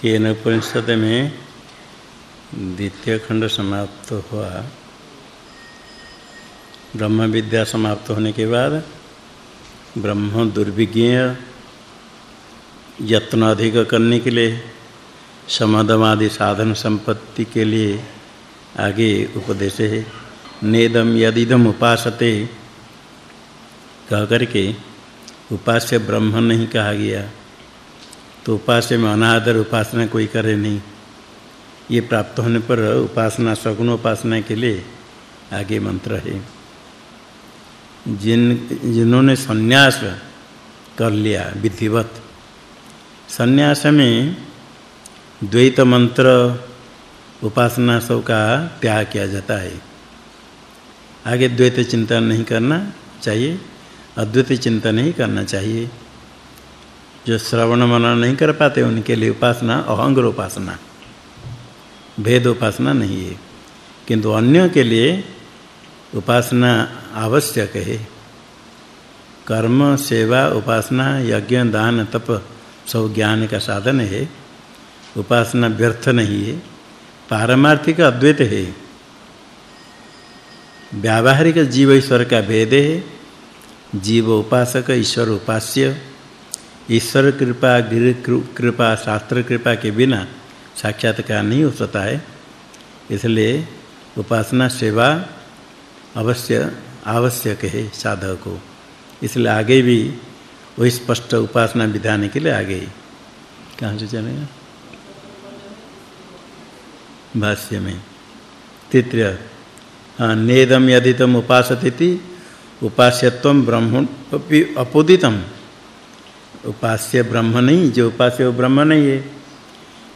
केन उपनिषद में द्वितीय खंड समाप्त हुआ। ब्रह्म विद्या समाप्त होने के बाद ब्रह्म दुर्विज्ञ यत्न अधिक करने के लिए, समाधमादि साधन संपत्ति के लिए आगे उपदेश है। नेदम यदिदम उपासते कह करके उपास्य ब्रह्म नहीं कहा गया। तो उपास्य में अनादर उपासना कोई करे नहीं। ये प्राप्त होने पर उपासना सगुण उपासना के लिए आगे मंत्र है। जिन, जिन्होंने सन्यास कर लिया, विधिवत, सन्यास में द्वैत मंत्र, उपासना सब का त्याग किया जाता है। आगे द्वैत चिंतन नहीं करना चाहिए, अद्वैत चिंतन नहीं करना चाहिए। जो श्रवण मनन नहीं कर पाते, उनके लिए उपासना, अहंग्र उपासना। भेद उपासना नहीं है। किंतु अन्य के लिए उपासना आवश्यक है। कर्म, सेवा, उपासना, यज्ञ, दान, तप सब ज्ञान का साधन है। उपासना व्यर्थ नहीं है। पारमार्थिक अद्वैत है। व्यावहारिक जीव ईश्वर का भेद है। जीव उपासक, ईश्वर उपास्य ईश्वर कृपा, गिर कृपा, शास्त्र कृपा के बिना साक्षात्कार नहीं हो सकता है। इसलिए उपासना, सेवा अवश्य आवश्यक है साधक को। इसलिए आगे भी वही स्पष्ट उपासना विधान के लिए आगे। कहाँ से चलेगा भाष्य में। तृतीय नेदम यदि तम उपासतीति उपास्यत्वम ब्रह्म अपोदितम। उपास्य ब्रह्म नहीं, जो उपास्य वो ब्रह्म नहीं है।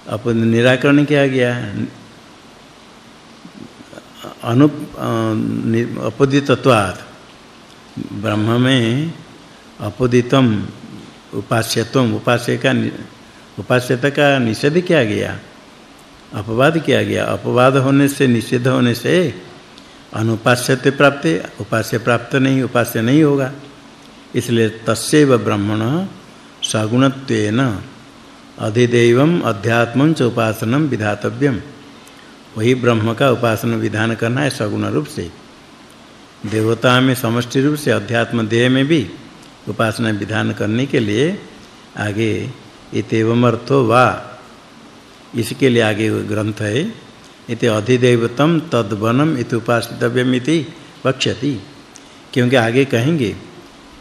अब निराकरण किया गया? अनु, अपोदितत्वात्। ब्रह्म में अपोदितम, उपास्यत्वम, उपास्य का उपास्यता का निषेध किया गया? अपवाद किया गया? अपवाद होने से, निषेध होने से अनुपास्यते प्राप्त उपास्य प्राप्त नहीं, उपास्य नहीं होगा। इसलिए तस्यैव ब्रह्मण सगुणत्वेन अधिदैवम अध्यात्मं च उपासनम विधातव्यम। वही ब्रह्म का उपासना विधान करना है सगुण रूप से। देवता में समष्टि रूप से अध्यात्म देह में भी उपासना विधान करने के लिए आगे इतेवम वा। इसके लिए आगे ग्रंथ है, इति अधिदेवतम तद्वनम इति वक्ष्यति। क्योंकि आगे कहेंगे,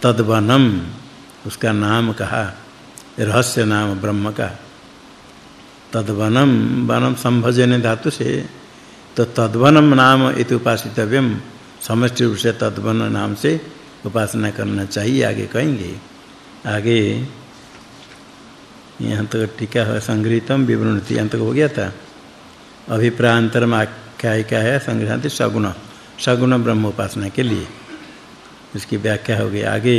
तद्वनम। उसका नाम कहा, रहस्य नाम ब्रह्म का। तद्वनम, वनम संभजन धातु से तो तद्वनम नाम इति उपासितव्यम। समष्टि रूप से तद्वन नाम से उपासना करना चाहिए, आगे कहेंगे। आगे यहाँ तक टीका है, संग्रहितम विवृणति यहाँ तक हो गया था। अभिप्रांतरम आख्यायिका है, संग्रहति सगुण सगुण ब्रह्म उपासना के लिए। इसकी व्याख्या हो गई। आगे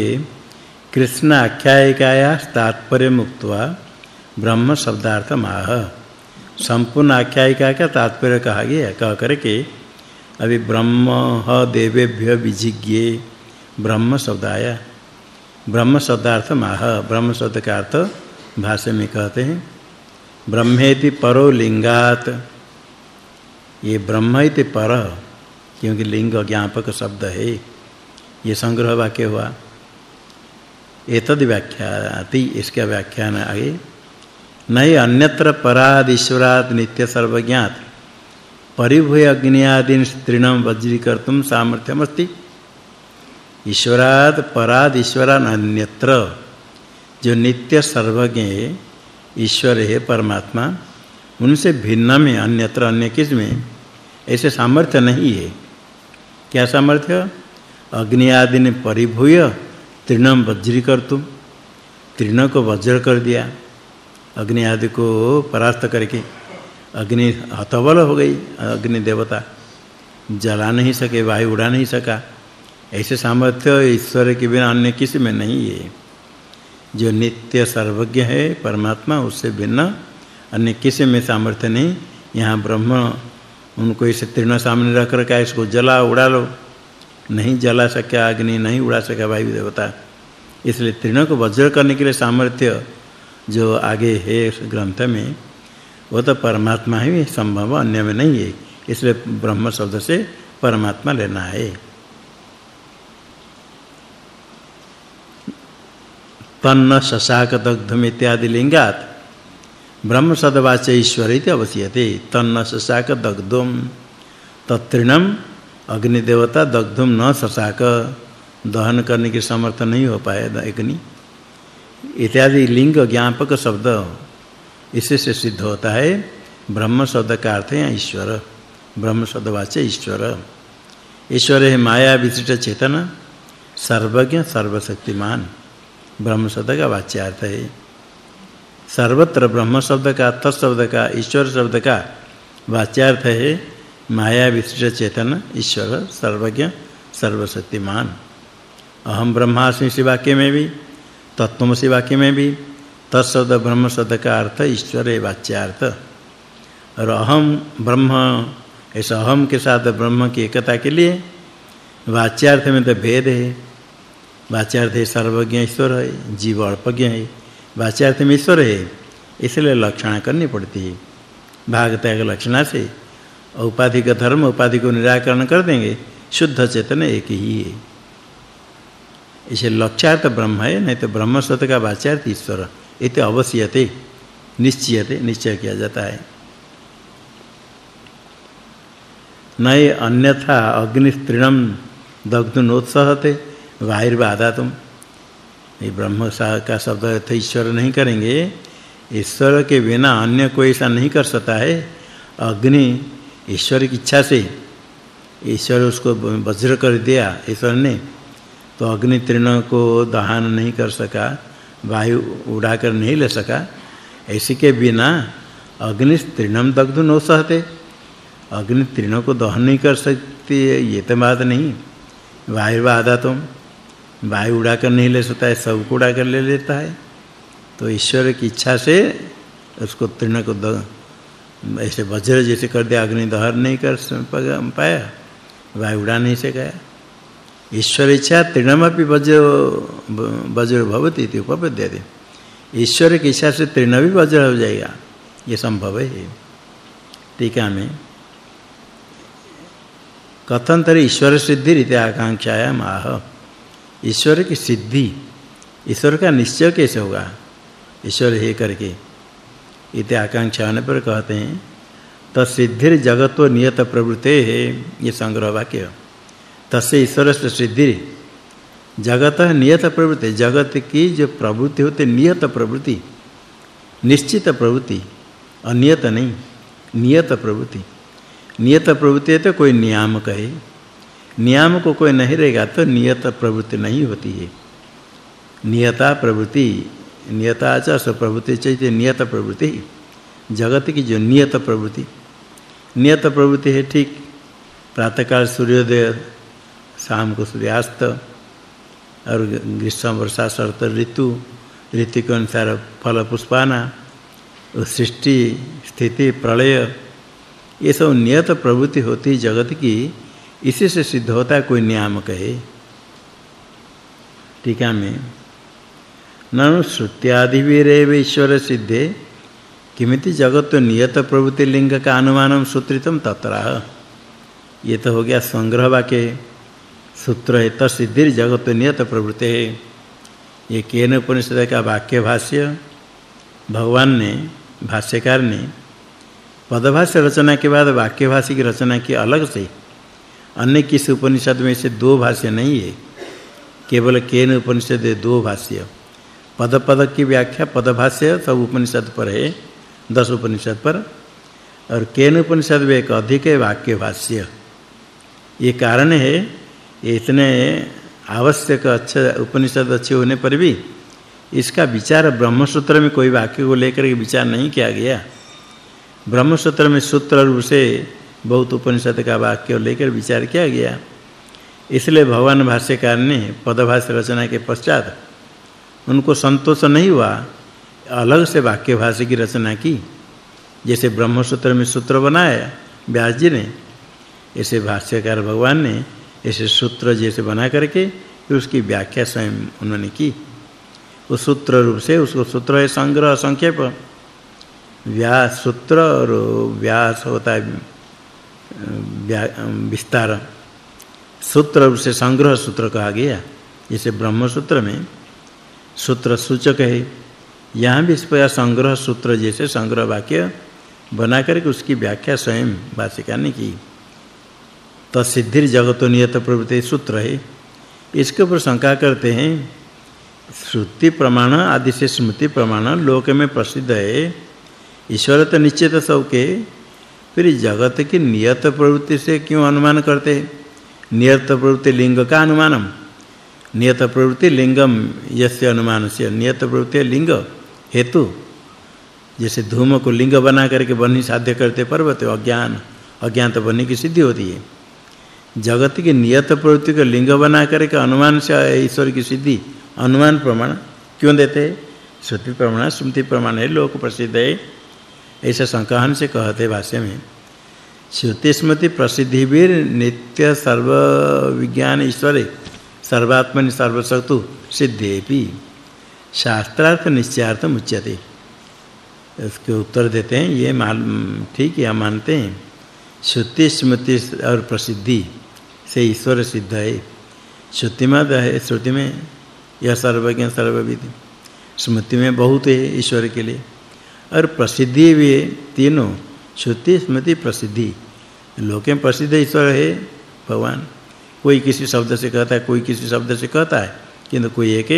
कृष्ण आख्यायिकाया तात्पर्य मुक्तवा ब्रह्म शब्दार्थ माह संपूर्ण आख्यायिका का तात्पर्य कहा गया कह करके अभी ब्रह्म ह देवेभ्य विजिज्ञे ब्रह्म शब्दाया ब्रह्म शब्दार्थ माह ब्रह्म शब्द का अर्थ भाष्य में कहते हैं, ब्रह्मेति परो लिंगात। ये ब्रह्म पर, क्योंकि लिंग ज्ञापक शब्द है, ये संग्रह वाक्य हुआ। एतद व्याख्याति इसका व्याख्यान आगे, नहीं अन्यत्र पराद ईश्वराद नित्य सर्वज्ञात परिभूय अग्नियादीन तृणम वज्रीकर्तुम सामर्थ्यमस्ति। ईश्वराद पराद ईश्वरान अन्यत्र, जो नित्य सर्वज्ञ ईश्वर है परमात्मा, उनसे भिन्न में अन्यत्र अन्य किसमें ऐसे सामर्थ्य नहीं है। क्या सामर्थ्य? अग्नि आदि ने परिभूय तृणम वज्रीकर्तुम तृण को वज्र कर दिया। अग्नि आदि को परास्त करके अग्नि हतबल हो गई, अग्नि देवता। जला नहीं सके, वायु उड़ा नहीं सका। ऐसे सामर्थ्य ईश्वर के बिना अन्य किसी में नहीं है। जो नित्य सर्वज्ञ है, परमात्मा, उससे भिन्न अन्य किसी में सामर्थ्य नहीं। यहाँ ब्रह्म, उनको इसे तृण सामने रख रखा इसको जला, उड़ा लो। नहीं जला सका अग्नि, नहीं उड़ा सका वायु देवता। इसलिए तृण को वज्र करने के लिए सामर्थ्य जो आगे है ग्रंथ में, वो तो परमात्मा ही संभव, अन्य में नहीं है। इसलिए ब्रह्म शब्द से परमात्मा लेना है। तन्न शशाक दग्धम इत्यादि लिंगात ब्रह्म सदवाच ईश्वर इति अवश्यते। तन्न शशाक दग्धम तत्रिणम अग्नि देवता दग्धम न शशाक। दहन करने के समर्थ नहीं हो पाए अग्नि। इत्यादि लिंग ज्ञापक शब्द। इससे से सिद्ध होता है ब्रह्म शब्द का अर्थ है ईश्वर। ब्रह्म शब्दवाच्य ईश्वर। ईश्वर है माया विशिष्ट चेतन, सर्वज्ञ, सर्वशक्तिमान। ब्रह्म शब्द का वाच्य अर्थ है। सर्वत्र ब्रह्म शब्द का, तत्शब्द का, ईश्वर शब्द का वाच्यार्थ है। माया विशिष्ट चेतन, ईश्वर, सर्वज्ञ, सर्वशक्तिमान। अहम ब्रह्मास्मि इस वाक्य में भी तत्वमसि वाक्य में भी तत्शब्द ब्रह्म शब्द का अर्थ, ईश्वर है वाच्यार्थ। और अहम ब्रह्म ऐसा अहम के साथ ब्रह्म की एकता के लिए वाच्यार्थ में तो भेद है। वाच्यार्थ है सर्वज्ञ ईश्वर है, जीव अल्पज्ञ है। वाच्यार्थ में ईश्वर है, इसलिए लक्षण करनी पड़ती है। भाग त्याग लक्षणा से उपाधि का धर्म उपाधि को निराकरण कर देंगे। शुद्ध चेतन एक ही है। इसे लक्ष्यार्थ ब्रह्म है, नहीं तो ब्रह्म सत्य का वाच्यार्थ ईश्वर। इति अवश्यते, निश्चयते, निश्चय किया जाता है। नए अन्यथा अग्नि अग्निस्त्रिणम दग्धनोत्सहते वायुर्बाधातुम ये ब्रह्म का शब्द अर्थ ईश्वर नहीं करेंगे। ईश्वर के बिना अन्य कोई ऐसा नहीं कर सकता है। अग्नि ईश्वर की इच्छा से ईश्वर उसको वज्र कर दिया ईश्वर ने तो अग्नि तृण को दहन नहीं कर सका, वायु उड़ा कर नहीं ले सका। ऐसे के बिना अग्नि तृणम दग्ध न सहते। अग्नि तृणों को दहन नहीं कर सकती, ये तो बात नहीं। वायु आधा तुम, वायु उड़ा कर नहीं ले सकता है, सब उड़ा कर ले लेता है। तो ईश्वर की इच्छा से उसको तृण को ऐसे वज्र जैसे कर दिया, अग्नि दहन नहीं कर पाया, वायु उड़ा नहीं सका ईश्वर इच्छा तृणमपि वज्र वज्र भवति इति उपपद्यते। ईश्वर की इच्छा से तृण भी वज्र हो जाएगा, ये संभव है। टीका में कथन तरी ईश्वर सिद्धि रीति आकांक्षायाम आह। ईश्वर की सिद्धि, ईश्वर का निश्चय कैसे होगा? ईश्वर है करके। इति आकांक्षा होने पर कहते हैं तसिद्धिर जगतो नियत प्रवृत्ते है ये संग्रह वाक्य। तस्य ईश्वर से सिद्धि जगत नियत प्रवृत्ति, जगत की जो प्रवृत्ति होते, नियत प्रवृत्ति, निश्चित प्रवृत्ति, अनियत नहीं, नियत प्रवृत्ति। नियत प्रवृत्ति है तो कोई नियामक है नियामक को कोई नहीं रहेगा तो नियत प्रवृत्ति नहीं होती है। नियता प्रवृत्ति नियता च प्रवृत्ति चाहिए नियत प्रवृत्ति। जगत की जो नियत प्रवृत्ति। नियत प्रवृत्ति है ठीक। प्रातः काल सूर्योदय, शाम को सूर्यास्त, और ग्रीष्म वर्षा शरत ऋतु ऋतु के अनुसार फल पुष्पाना, सृष्टि, स्थिति, प्रलय, ये सब नियत प्रवृत्ति होती जगत की, इसी से सिद्ध होता कोई नियामक है। टीका में ननु श्रुत्यादिवीरेव ईश्वर सिद्धे किमिति जगत नियत प्रवृत्ति लिंग का अनुमानम सूत्रितम तत्र। ये तो हो गया संग्रह वाक्य सूत्र है तसिद्धिर जगत नियत प्रवृत्ति है ये केन उपनिषद का वाक्य भाष्य भगवान ने भाष्यकार ने पदभाष्य रचना के बाद वाक्य भाष्य की रचना की अलग से अन्य किसी उपनिषद में से दो भाष्य नहीं है। केवल केन उपनिषद दो भाष्य। पद पद की व्याख्या पदभाष्य सब उपनिषद पर है, दस उपनिषद पर। और केन उपनिषद में एक अधिक है वाक्य भाष्य ये कारण है इतने आवश्यक अच्छा उपनिषद अच्छे होने पर भी इसका विचार ब्रह्मसूत्र में कोई वाक्य को लेकर के विचार नहीं किया गया। ब्रह्मसूत्र में सूत्र रूप से बहुत उपनिषद का वाक्य लेकर विचार किया गया। इसलिए भगवान भाष्यकार ने पदभाष्य रचना के पश्चात उनको संतोष नहीं हुआ। अलग से वाक्य भाष्य की रचना की। जैसे ब्रह्मसूत्र में सूत्र बनाया, व्यास जी ने, ऐसे भाष्यकार भगवान ने, ऐसे सूत्र जैसे बना करके उसकी व्याख्या स्वयं उन्होंने की। उस सूत्र रूप से उसको सूत्र है संग्रह, संक्षेप। व्यास सूत्र और व्यास होता है विस्तार। सूत्र रूप से संग्रह सूत्र कहा गया। जैसे ब्रह्म सूत्र में सूत्र सूचक है। यहाँ भी इस प्रकार संग्रह सूत्र जैसे संग्रह वाक्य बना करके उसकी व्याख्या स्वयं भाषिका ने की। तसिद्धिर जगतो नियत प्रवृत्ति सूत्र है। इसके ऊपर शंका करते हैं, श्रुति प्रमाण आदि से स्मृति प्रमाण लोक में प्रसिद्ध है। ईश्वर तो निश्चित सबके फिर जगत की नियत प्रवृत्ति से क्यों अनुमान करते? नियत प्रवृत्ति लिंग का अनुमानम। नियत प्रवृत्ति लिंगम यस्य अनुमान से नियत प्रवृत्ति लिंग हेतु। जैसे धूम को लिंग बना करके बनी साध्य करते पर्वत, अज्ञान, अज्ञात बनने की सिद्धि होती है। जगत की नियत प्रवृत्ति को लिंग बना करके अनुमान से ईश्वर की सिद्धि, अनुमान प्रमाण क्यों देते? श्रुति प्रमाण, स्मृति प्रमाण है, लोक प्रसिद्ध है। ऐसा संकहन से कहते भाष्य में, श्रुति स्मृति प्रसिद्धि भी नित्य सर्व विज्ञान ईश्वर। सर्वात्मनि सर्वशक्तु सिद्धेपि शास्त्रार्थ निश्चयार्थ मुच्यते इसके उत्तर देते हैं, ये ठीक है मानते हैं, श्रुति, स्मृति और प्रसिद्धि से ईश्वर सिद्ध है। श्रुति में है, श्रुति में यह सर्वज्ञ, सर्वविद। स्मृति में बहुत है ईश्वर के लिए। और प्रसिद्धि भी तीनों, श्रुति, स्मृति, प्रसिद्धि। लोके प्रसिद्ध ईश्वर है, भगवान। कोई किसी शब्द से कहता है, कोई किसी शब्द से कहता है, किंतु कोई एक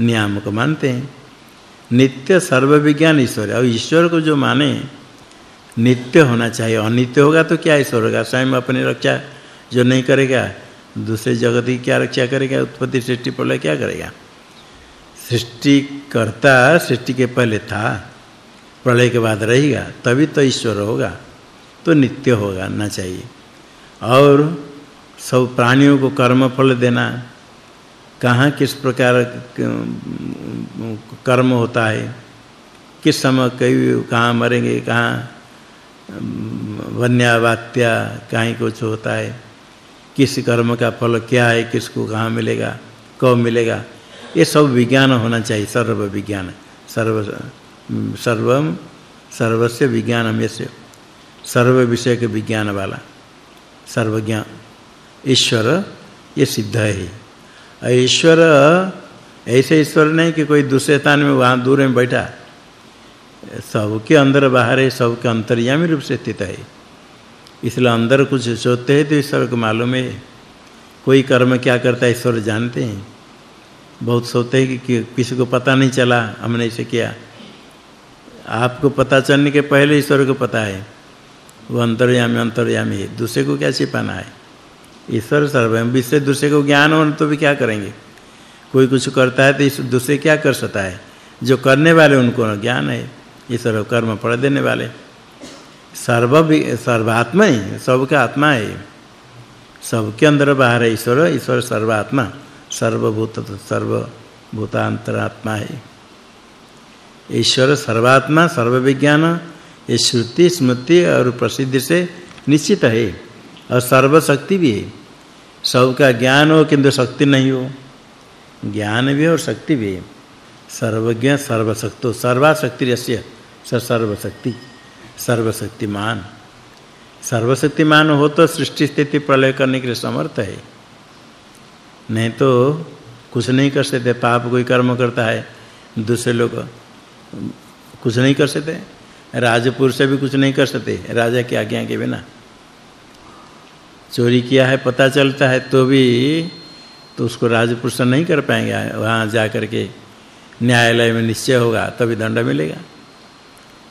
नियम को मानते हैं। नित्य सर्व विज्ञान ईश्वर, और ईश्वर को जो माने, नित्य होना चाहिए। अनित्य होगा तो क्या ईश्वर होगा? स्वयं अपनी रक्षा जो नहीं करेगा, दूसरे जगत की क्या रक्षा करेगा? उत्पत्ति सृष्टि प्रलय क्या करेगा? सृष्टि करता सृष्टि के पहले था, प्रलय के बाद रहेगा, तभी तो ईश्वर होगा तो नित्य होगा, ना चाहिए। और सब प्राणियों को कर्म फल देना, कहाँ किस प्रकार कर्म होता है, किस समय कई कहाँ मरेंगे, कहाँ वन्या वात्या कहीं कुछ होता है, किस कर्म का फल क्या है, किसको कहाँ मिलेगा, कब मिलेगा, ये सब विज्ञान होना चाहिए, सर्व विज्ञान, सर्व सर्वम, सर्वस्य विज्ञानम यस्य, सर्व विषय के विज्ञान वाला, सर्वज्ञ ईश्वर, ये सिद्ध है। ईश्वर, ऐसे ईश्वर नहीं कि कोई दूसरे स्थान में, वहाँ दूर में बैठा। सबके अंदर बाहर है, सबके अंतर्यामी रूप से स्थित है। इसलिए अंदर कुछ सोचते हैं तो ईश्वर को मालूम है। कोई कर्म क्या करता है, ईश्वर जानते हैं। बहुत सोचते हैं कि किसी को पता नहीं चला, हमने इसे किया। आपको पता चलने के पहले ईश्वर को पता है। वो अंतर्यामी अंतर्यामी है। दूसरे को क्या छिपाना है? ईश्वर सर्वम विषय दूसरे को ज्ञान हो तो भी क्या करेंगे? कोई कुछ करता है तो इस दूसरे क्या कर सकता है? जो करने वाले उनको ज्ञान है। ईश्वर कर्म पड़ देने वाले। सर्व सर्वात्मा ही, सबका आत्मा है। सबके अंदर बाहर है ईश्वर ईश्वर सर्वात्मा। सर्वभूत, सर्वभूतांतरात्मा है। ईश्वर सर्वात्मा, सर्वविज्ञान, ये श्रुति, स्मृति और प्रसिद्धि से निश्चित है। और सर्वशक्ति भी है। सबका ज्ञान हो, किंतु शक्ति नहीं हो। ज्ञान भी और शक्ति भी सर्वज्ञ सर्वशक्तो सर्वाशक्तिरस्य स सर्वशक्ति। सर्वशक्तिमान। सर्वशक्तिमान हो तो सृष्टि स्थिति प्रलय करने के लिए समर्थ है। नहीं तो कुछ नहीं कर सकते, पाप कोई कर्म करता है, दूसरे लोग कुछ नहीं कर सकते। राजपुर से भी कुछ नहीं कर सकते, राजा की आज्ञा के बिना। चोरी किया है, पता चलता है तो भी तो उसको राजपुर से नहीं कर पाएँगे, वहाँ जा करके न्यायालय में निश्चय होगा, तभी दंड मिलेगा।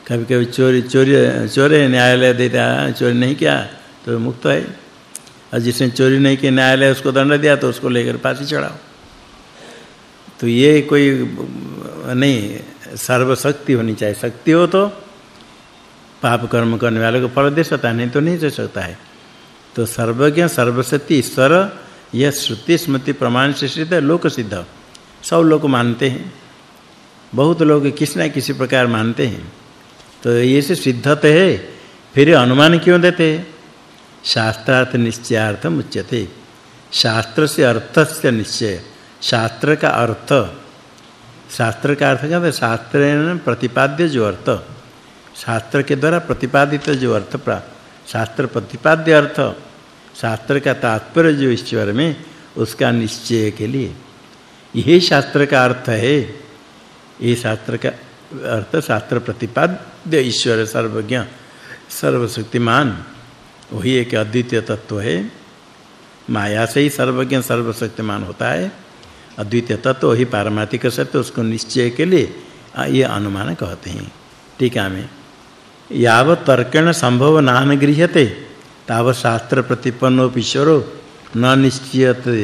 कभी कभी चोरी चोरी, चोरे न्यायालय देता चोरी नहीं किया तो मुक्त है। और जिसने चोरी नहीं की, न्यायालय उसको दंड दिया तो उसको लेकर फांसी चढ़ाओ। तो ये कोई, नहीं, सर्वशक्ति होनी चाहिए। शक्ति हो तो पाप कर्म करने वाले को फल दे सकता नहीं तो नहीं दे सकता है। तो सर्वज्ञ, सर्वशक्ति, ईश्वर, यह श्रुति, स्मृति, प्रमाण से सिद्ध लोक सिद्ध सब लोग मानते हैं। बहुत लोग किस ना किसी प्रकार मानते हैं। तो ये से सिद्धत है, फिर अनुमान क्यों देते? हैं शास्त्रार्थ निश्चयार्थ उच्यते शास्त्र से अर्थ से निश्चय। शास्त्र का अर्थ। शास्त्र का अर्थ क्या है शास्त्र प्रतिपाद्य जो अर्थ। शास्त्र के द्वारा प्रतिपादित जो अर्थ प्राप्त। शास्त्र प्रतिपाद्य अर्थ शास्त्र का तात्पर्य जो ईश्वर में, उसका निश्चय के लिए। यही शास्त्र का अर्थ है ये शास्त्र का अर्थ शास्त्र प्रतिपाद्य ईश्वर सर्वज्ञ, सर्वशक्तिमान, वही एक अद्वितीय तत्व है। माया से ही सर्वज्ञ, सर्वशक्तिमान होता है। अद्वितीय तत्व, वही पारमार्थिक सत्य, उसको निश्चय के लिए ये अनुमान कहते हैं। टीका में याव तर्केण संभव नान गृह्यते ताव शास्त्र प्रतिपन्नो ईश्वरो न निश्चयते।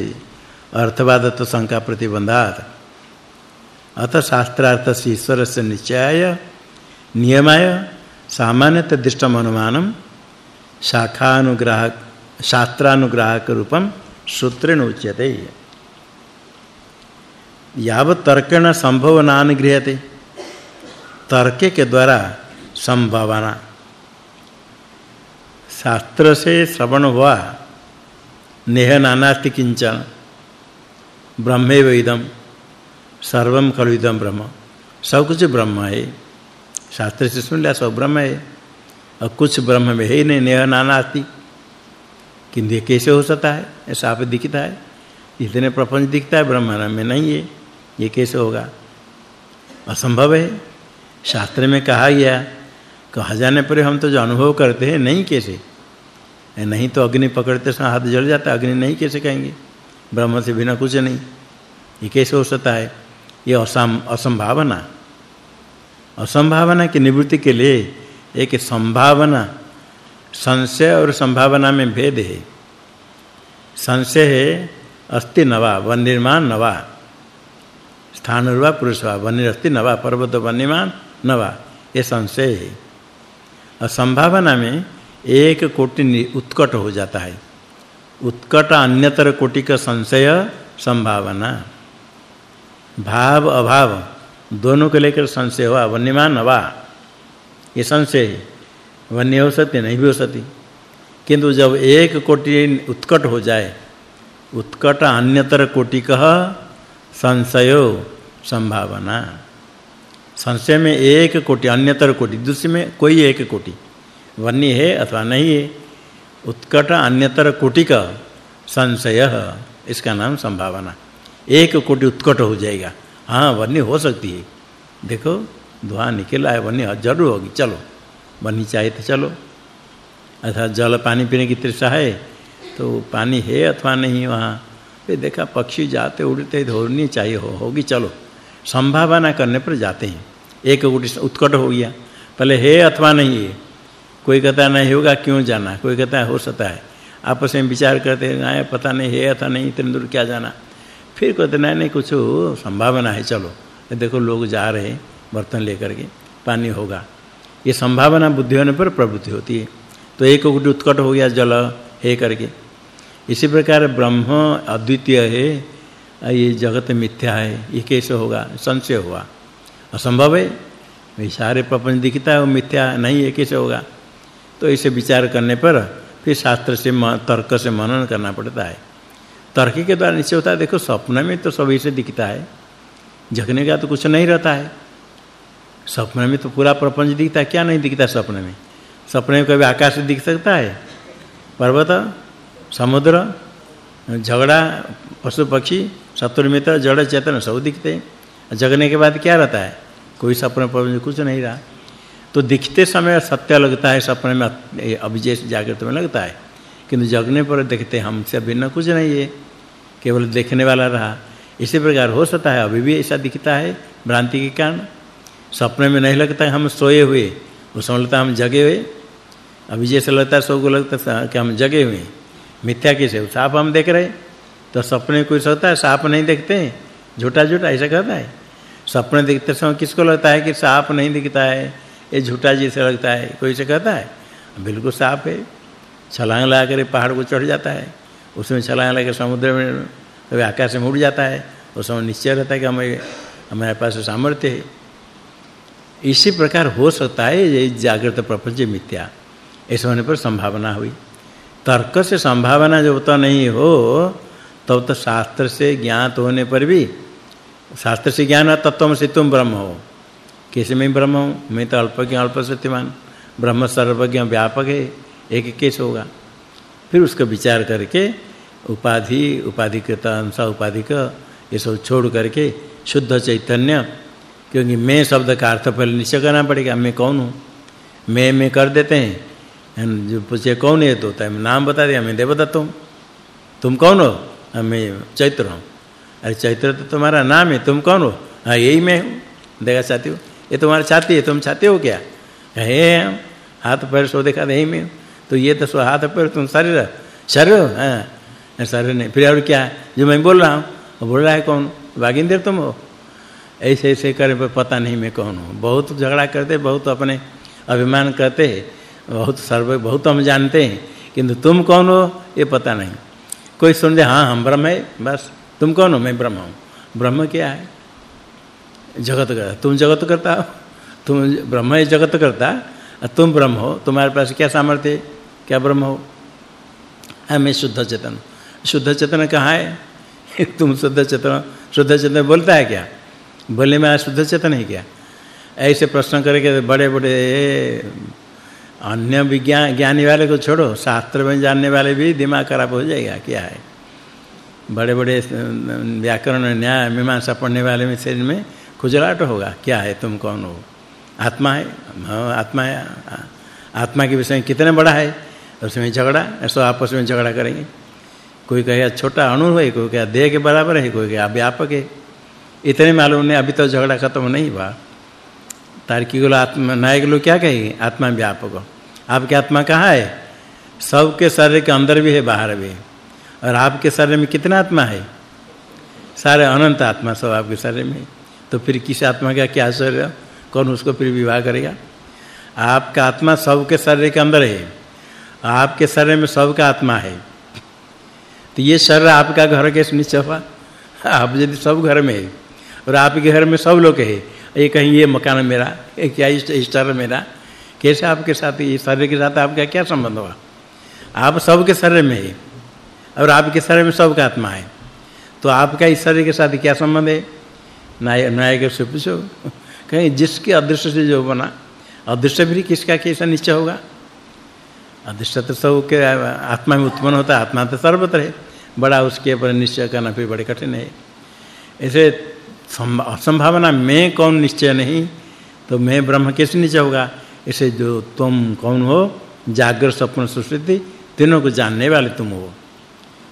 अर्थवाद तो शंका प्रतिबंधात अतः शास्त्रार्थ से ईश्वर से निश्चयाय, नियमाय सामान्यत दृष्टम अनुमानम शाखानुग्राहक शास्त्रानुग्राहक रूपम सूत्रेण उच्यते। याव तर्केण संभवनान गृह्यते तर्क के द्वारा संभावना। शास्त्र से श्रवण हुआ, नेह नानास्ति किंचन ब्रह्मेव इदम सर्वम खलु इदम ब्रह्म। सब कुछ ब्रह्म है। शास्त्र से सुन लिया, सब ब्रह्म है। और कुछ ब्रह्म में है नहीं, नेह नानास्ति। किंतु कैसे हो सकता है? ऐसा आप दिखता है। इतने प्रपंच दिखता है ब्रह्म में नहीं है। ये कैसे होगा? असंभव है। शास्त्र में कहा गया कहा जाने पर हम तो जो अनुभव करते हैं, नहीं कैसे? नहीं तो अग्नि पकड़ते समय हाथ जल जाता अग्नि नहीं कैसे कहेंगे? ब्रह्म से बिना कुछ नहीं। ये कैसे हो सकता है? ये असम, असंभावना। असंभावना की निवृत्ति के लिए एक संभावना, संशय और संभावना में भेद है। संशय है अस्ति नवा, वन निर्माण नवा। स्थान रुवा पुरुष वा वन अस्ति नवा, पर्वत वन्यमान नवा। ये संशय है। और संभावना में एक कोटि उत्कट हो जाता है। उत्कट अन्यतर कोटि का संशय, संभावना। भाव, अभाव, दोनों को लेकर संशय हुआ वन्यमान हवा ये संशय वन्य हो सकते, नहीं भी हो सकती। किंतु जब एक कोटि उत्कट हो जाए, उत्कट अन्यतर कोटि कह संशयो, संभावना। संशय में एक कोटि, अन्यतर कोटि दूसरे में कोई एक कोटि। वन्य है अथवा नहीं है, उत्कट अन्यतर कोटि का संशय, इसका नाम संभावना। एक कोटि उत्कट हो जाएगा। हाँ वन्य हो सकती है। देखो, धुआँ निकला है वन्य ज़रूर होगी, चलो। वन्य चाहिए तो चलो। अर्थात जल पानी पीने की तृष्णा है तो पानी है अथवा नहीं वहाँ। फिर देखा, पक्षी जाते उड़ते, धोनी चाहिए, हो, होगी, चलो। संभावना करने पर जाते हैं। एक कोटि उत्कट हो गया। पहले, है अथवा नहीं है कोई कहता नहीं होगा, क्यों जाना? कोई कहता है, हो सकता है। आपस में विचार करते हैं पता नहीं, है अथवा नहीं, इतने दूर क्या जाना? फिर कहते नहीं नहीं, कुछ संभावना है, चलो। देखो, लोग जा रहे हैं, बर्तन लेकर के, पानी होगा। ये संभावना बुद्धि होने पर प्रवृत्ति होती है। तो एक कोटि उत्कट हो गया, जल, है करके। इसी प्रकार ब्रह्म अद्वितीय है ये जगत मिथ्या है, ये कैसे होगा? संशय हुआ। असंभव है। ये सारे प्रपंच दिखता है, वो मिथ्या नहीं है, कैसे होगा? तो इसे विचार करने पर फिर शास्त्र से तर्क से मनन करना पड़ता है। तर्क के द्वारा निश्चय होता है, देखो, स्वप्न में तो सभी से दिखता है। जगने का तो कुछ नहीं रहता है। स्वप्न में तो पूरा प्रपंच दिखता है, क्या नहीं दिखता स्वप्न में? सपने में कभी आकाश दिख सकता है? पर्वत, समुद्र, झगड़ा, पशु पक्षी मित्र जड़, चेतन सब दिखते हैं। जगने के बाद क्या रहता है? कोई सपने पर कुछ नहीं रहा। तो दिखते समय सत्य लगता है, सपने में अभी जैसे जागृत में लगता है। किंतु जगने पर देखते हमसे भिन्न कुछ नहीं है। केवल देखने वाला रहा। इसी प्रकार हो सकता है, अभी भी ऐसा दिखता है भ्रांति के कारण। सपने में नहीं लगता है हम सोए हुए। उस समय लगता हम जगे हुए। अभी जैसे लगता है सो को लगता है कि हम जगे हुए मिथ्या कैसे? साफ़ हम देख रहे तो सपने कोई सोता है, सांप नहीं देखते झूठा झूठा, ऐसा कहता है? सपने देखते समय किसको लगता है कि सांप नहीं दिखता है? ये झूठा जैसे लगता है, कोई से कहता है? बिल्कुल साफ़ है। छलांग लगा कर पहाड़ को चढ़ जाता है। उसमें छलांग लगा समुद्र में, कभी आकाश में उड़ जाता है। उस समय निश्चय रहता है कि हमें, हमारे पास सामर्थ्य है। इसी प्रकार हो सकता है, ये जागृत प्रपंच मिथ्या। ऐसे होने पर संभावना हुई। तर्क से संभावना जब तो नहीं हो तब तो, शास्त्र से ज्ञात होने पर भी शास्त्र से ज्ञान तत्वम से तुम ब्रह्म हो। कैसे मैं ब्रह्म हूँ? मैं तो अल्पज्ञ अल्प सत्यमान ब्रह्म सर्वज्ञ व्यापक है एक कैसे होगा? फिर उसका विचार करके उपाधि उपाधि के अंश उपाधि का ये सब छोड़ करके शुद्ध चैतन्य क्योंकि मैं शब्द का अर्थ पहले निश्चय करना पड़ेगा मैं कौन हूँ? मैं मैं कर देते हैं। जो पूछे कौन है तो तय नाम बता दिया मैं देवदत्त हूँ। तुम कौन हो? मैं चैत्र हूँ अरे चैत्र तो तुम्हारा नाम है तुम कौन हो हाँ यही मैं हूँ देखा चाहती हो ये तुम्हारा छाती है तुम चाहते हो क्या कहे हाथ पैर सो देखा यही मैं तो ये तो सो हाथ पैर तुम शरीर शरीर हाँ शरीर नहीं फिर और क्या जो मैं बोल रहा हूँ बोल रहा है कौन वागिंदर तुम हो ऐसे ऐसे करे पर पता नहीं मैं कौन हूँ बहुत झगड़ा करते बहुत अपने अभिमान करते बहुत सर्व बहुत हम जानते हैं किंतु तुम कौन हो ये पता नहीं कोई सुन दे हाँ हम ब्रह्म है, बस। तुम कौन हो? मैं ब्रह्म हूँ। ब्रह्म क्या है? जगत का। तुम जगत करता हो? तुम ब्रह्म है जगत करता? तुम ब्रह्म हो, तुम्हारे पास क्या सामर्थ्य क्या ब्रह्म हो? है, मैं शुद्ध चेतन शुद्ध चेतन कहाँ है? तुम शुद्ध चेतन शुद्ध चेतन बोलता है क्या? बोले मैं शुद्ध चेतन है क्या? ऐसे प्रश्न करके बड़े-बड़े अन्य विज्ञान ज्ञानी वाले को छोड़ो, शास्त्र में जानने वाले भी दिमाग खराब हो जाएगा, क्या है? बड़े-बड़े व्याकरण न्याय, मीमांसा पढ़ने वाले में शरीर में खुजलाहट होगा, क्या है तुम कौन हो? आत्मा है? हाँ आत्मा है आत्मा के विषय में कितने बड़ा है? उसमें झगड़ा, ऐसा आपस में झगड़ा करेंगे। कोई कहेगा छोटा अणु है, कोई कहेगा देह के बराबर है, कोई कहेगा व्यापक है। इतने मालूम नहीं, अभी तो झगड़ा खत्म नहीं हुआ। तार्किक लोग आत्मा नायक लोग क्या कहेंगे? आत्मा व्यापक आपकी आत्मा कहाँ है? सबके शरीर के अंदर भी है, बाहर भी है। और आपके शरीर में कितना आत्मा है? सारे अनंत आत्मा सब आपके शरीर में तो फिर किस आत्मा का क्या आश्चर्य कौन उसको फिर विवाह करेगा? आपका आत्मा सबके शरीर के अंदर है। आपके शरीर में सबका आत्मा है। तो ये शरीर आपका घर कैसे निश्चय हुआ। आप यदि सब घर में है और आपके घर में सब लोग है ये कहीं ये मकान मेरा क्या इष्टर मेरा? कैसे आपके साथ ये शरीर के साथ आपका क्या संबंध हुआ आप सबके शरीर में है, और आपके शरीर में सबका आत्मा है। तो आपका इस शरीर के साथ क्या संबंध है? नायक नायक से पूछो। कहीं जिसके अदृश्य से जो बना अदृश्य भी किसका कैसा निश्चय होगा? अदृश्य तो सब के आत्मा में उत्पन्न होता है, आत्मा तो सर्वत्र है। बड़ा उसके ऊपर निश्चय करना फिर बड़े कठिन है। ऐसे असंभावना मैं कौन निश्चय नहीं तो मैं ब्रह्म कैसे निश्चय होगा? ऐसे जो तुम कौन हो? जागृत स्वप्न सुषुप्ति तीनों को जानने वाले तुम हो।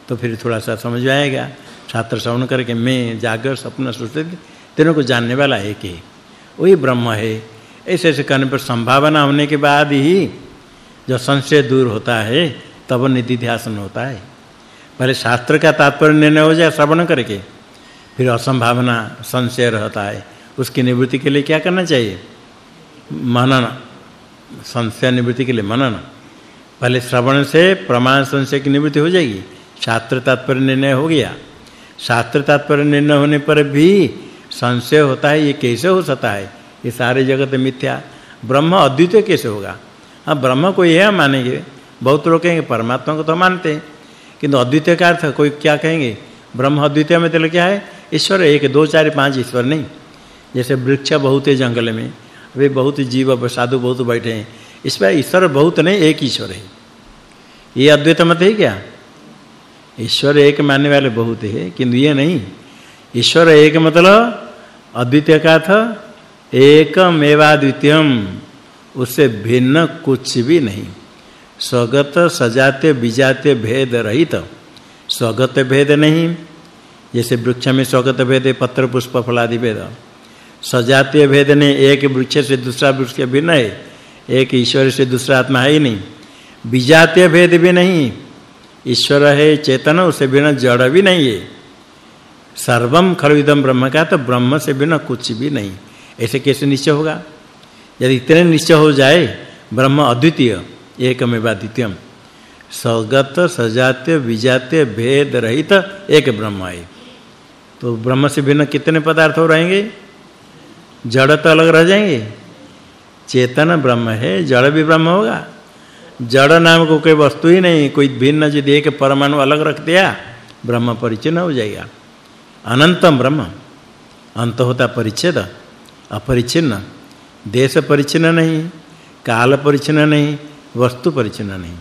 तो फिर थोड़ा सा समझ आएगा। छात्र श्रवण करके मैं जागृत स्वप्न सुषुप्ति तीनों को जानने वाला एक ही वही ब्रह्म है। ऐसे ऐसे करने पर संभावना होने के बाद ही जो संशय दूर होता है, तब निधि ध्यान होता है। पहले शास्त्र का तात्पर्य निर्णय हो जाए श्रवण करके फिर असंभावना, संशय रहता है। उसकी निवृत्ति के लिए क्या करना चाहिए? मनन। संशय निवृत्ति के लिए मनन। पहले श्रवण से प्रमाण संशय की निवृत्ति हो जाएगी। शास्त्र तात्पर्य निर्णय हो गया। शास्त्र तात्पर्य निर्णय होने पर भी संशय होता है, ये कैसे हो सकता है? ये सारे जगत मिथ्या। ब्रह्म अद्वितीय कैसे होगा? हाँ, ब्रह्म को यह मानेंगे। बहुत लोग कहेंगे, परमात्मा को तो मानते हैं। किंतु अद्वितीय का अर्थ कोई क्या कहेंगे? ब्रह्म अद्वितीय में मतलब क्या है? ईश्वर एक, दो, चार, पाँच ईश्वर नहीं। जैसे वृक्ष बहुत है जंगल में, वे बहुत जीव साधु बहुत बैठे हैं। इस पर ईश्वर बहुत नहीं, एक ईश्वर है। ये अद्वैत मत है क्या? ईश्वर एक मानने वाले बहुत है, किंतु ये नहीं। ईश्वर एक मतलब अद्वितीय का अर्थ एकमेवाद्वितीयम, उससे भिन्न कुछ भी नहीं। स्वगत सजाते, विजाते भेद रहित। स्वगत भेद नहीं। जैसे वृक्ष में स्वगत भेद पत्र पुष्प फल आदि भेद सजातीय भेद ने एक वृक्ष से दूसरा वृक्ष के भिन्न है। एक ईश्वर से दूसरा आत्मा है ही नहीं। विजातीय भेद भी नहीं। ईश्वर है चेतन उससे बिना जड़ भी नहीं है। सर्वम खलविदम ब्रह्म का तो ब्रह्म से बिना कुछ भी नहीं। ऐसे कैसे निश्चय होगा? यदि इतने निश्चय हो जाए, ब्रह्म अद्वितीय, एकमेव अद्वितीयम। स्वगत, सजात्य विजात्य भेद रहित, एक ब्रह्म है। तो ब्रह्म से भिन्न कितने पदार्थ हो रहेंगे? जड़ तो अलग रह जाएँगे। चेतन ब्रह्म है, जड़ भी ब्रह्म होगा। जड़ नाम को कोई वस्तु ही नहीं, कोई भिन्न यदि एक परमाणु अलग रख दिया, ब्रह्म परिचय हो जाएगा। अनंतम ब्रह्म, अंत होता परिच्छेद अपरिचिन्न देश परिचिन्न नहीं, काल परिचिन्न नहीं, वस्तु परिचिन्न नहीं।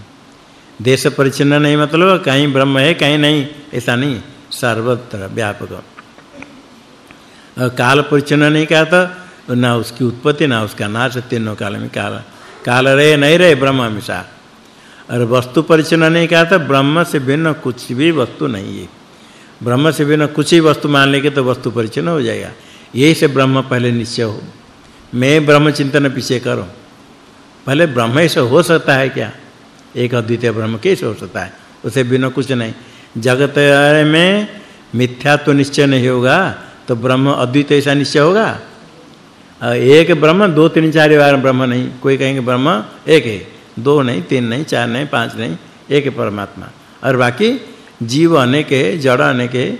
देश परिचिन्न नहीं मतलब कहीं ब्रह्म है, कहीं नहीं, ऐसा नहीं, सर्वत्र व्यापक। काल परिचिन्न नहीं कहा तो ना उसकी उत्पत्ति, ना उसका नाश, तीनों काल में काल काल रहे, नहीं रहे, ब्रह्म हमेशा और वस्तु परिचिन्न नहीं कहा तो ब्रह्म से भिन्न कुछ भी वस्तु नहीं है। ब्रह्म से भिन्न कुछ ही वस्तु मान लेंगे तो वस्तु परिचिन्न हो जाएगा। यही से ब्रह्म पहले निश्चय हो। मैं ब्रह्म चिंतन पीछे करो। पहले ब्रह्म ऐसे हो सकता है क्या? एक अद्वितीय ब्रह्म कैसे हो सकता है। उसे बिना कुछ नहीं। जगत में मिथ्या तो निश्चय नहीं होगा। तो ब्रह्म अद्वित ऐसा निश्चय होगा। एक ब्रह्म, दो तीन चार बार ब्रह्म नहीं। कोई कहेंगे ब्रह्म, एक है। दो नहीं, तीन नहीं, चार नहीं, पाँच नहीं, एक परमात्मा। और बाकी जीव अनेक है, जड़ अनेक है।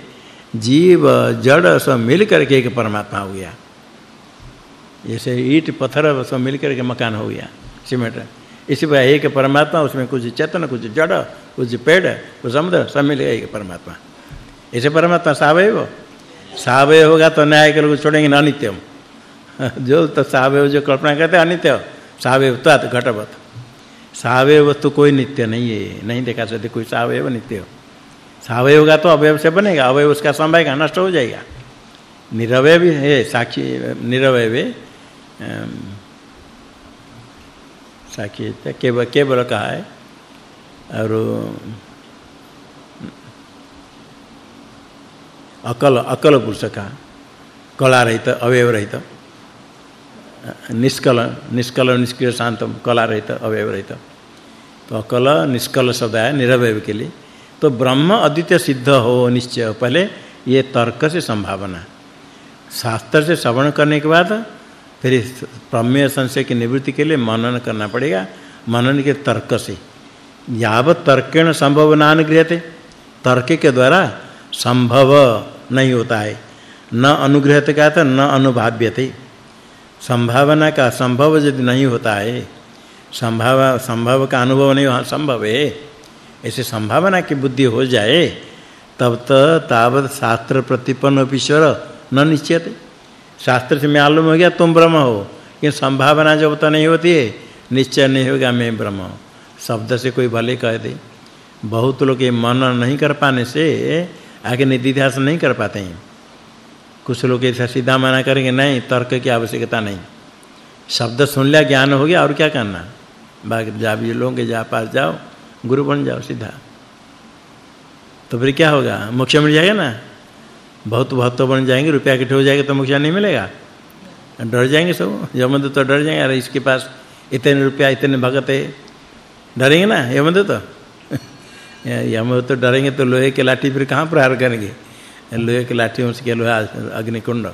जीव, जड़ सब मिल करके एक परमात्मा हो गया। जैसे ईंट, पत्थर सब मिल करके मकान हो गया, सीमेंट। इसी पर एक परमात्मा, उसमें कुछ चेतन, कुछ जड़, कुछ पेड़, कुछ समुद्र, सब मिल गया एक परमात्मा। ऐसे परमात्मा सावय हो सावय होगा तो न्याय के लोग छोड़ेंगे ना अनित्यम जो तो सावय जो कल्पना करते अनित्य। सावय तो घटवत। सावय वस्तु कोई नित्य नहीं है। नहीं देखा सकते कोई सावय नित्य। सावय होगा तो अवयव से बनेगा। अवयव उसका संभव का नष्ट हो जाएगा। निरवय भी है, साक्षी, निरवय साक्षी केवल केवल कहा है। और अकल अकल पुरुष का कला रहित, अवयव रहित। निष्कल निष्कल, निष्क्रिय शांतम कला रहित, अवयव रहित। तो अकल, निष्कल शब्द है निरवय के लिए तो ब्रह्म अद्वितीय सिद्ध हो, निश्चय पहले ये तर्क से संभावना शास्त्र से श्रवण करने के बाद फिर प्रमेय संशय की निवृत्ति के लिए मनन करना पड़ेगा, मनन के तर्क से। यावत तर्केण संभव नान तर्क के द्वारा संभव नहीं होता है। न अनुग्रहते का तो न अनुभाव्यते। संभावना का संभव यदि नहीं होता है, संभव संभव का अनुभव नहीं हाँ संभव है। ऐसे संभावना की बुद्धि हो जाए, तब तो तावत शास्त्र प्रतिपन्न ईश्वर न निश्चयते। शास्त्र से मालूम हो गया, तुम ब्रह्म हो। कि संभावना जब तक नहीं होती है, निश्चय नहीं होगा, मैं ब्रह्म शब्द से कोई भले कह दे। बहुत लोग ये मन नहीं कर पाने से आगे निधिध्यास नहीं कर पाते हैं। कुछ लोग ऐसा सीधा मना करेंगे, नहीं, तर्क की आवश्यकता नहीं। शब्द सुन लिया, ज्ञान हो गया, और क्या करना? बाकी जा भी लोगे, जा पास जाओ, गुरु बन जाओ सीधा। तो फिर क्या होगा? मोक्ष मिल जाएगा ना? बहुत भक्त बन जाएँगे, रुपया इकट्ठे हो जाएगा तो मोक्ष नहीं मिलेगा। डर जाएँगे सब, यमदूत तो डर जाएँगे, अरे इसके पास इतने रुपया, इतने भगत है। डरेंगे ना यमदूत? तो यमदूत तो डरेंगे तो लोहे के लाठी फिर कहाँ प्रहार करेंगे? लोहे की लाठी उसके लोहा, अग्निकुंड।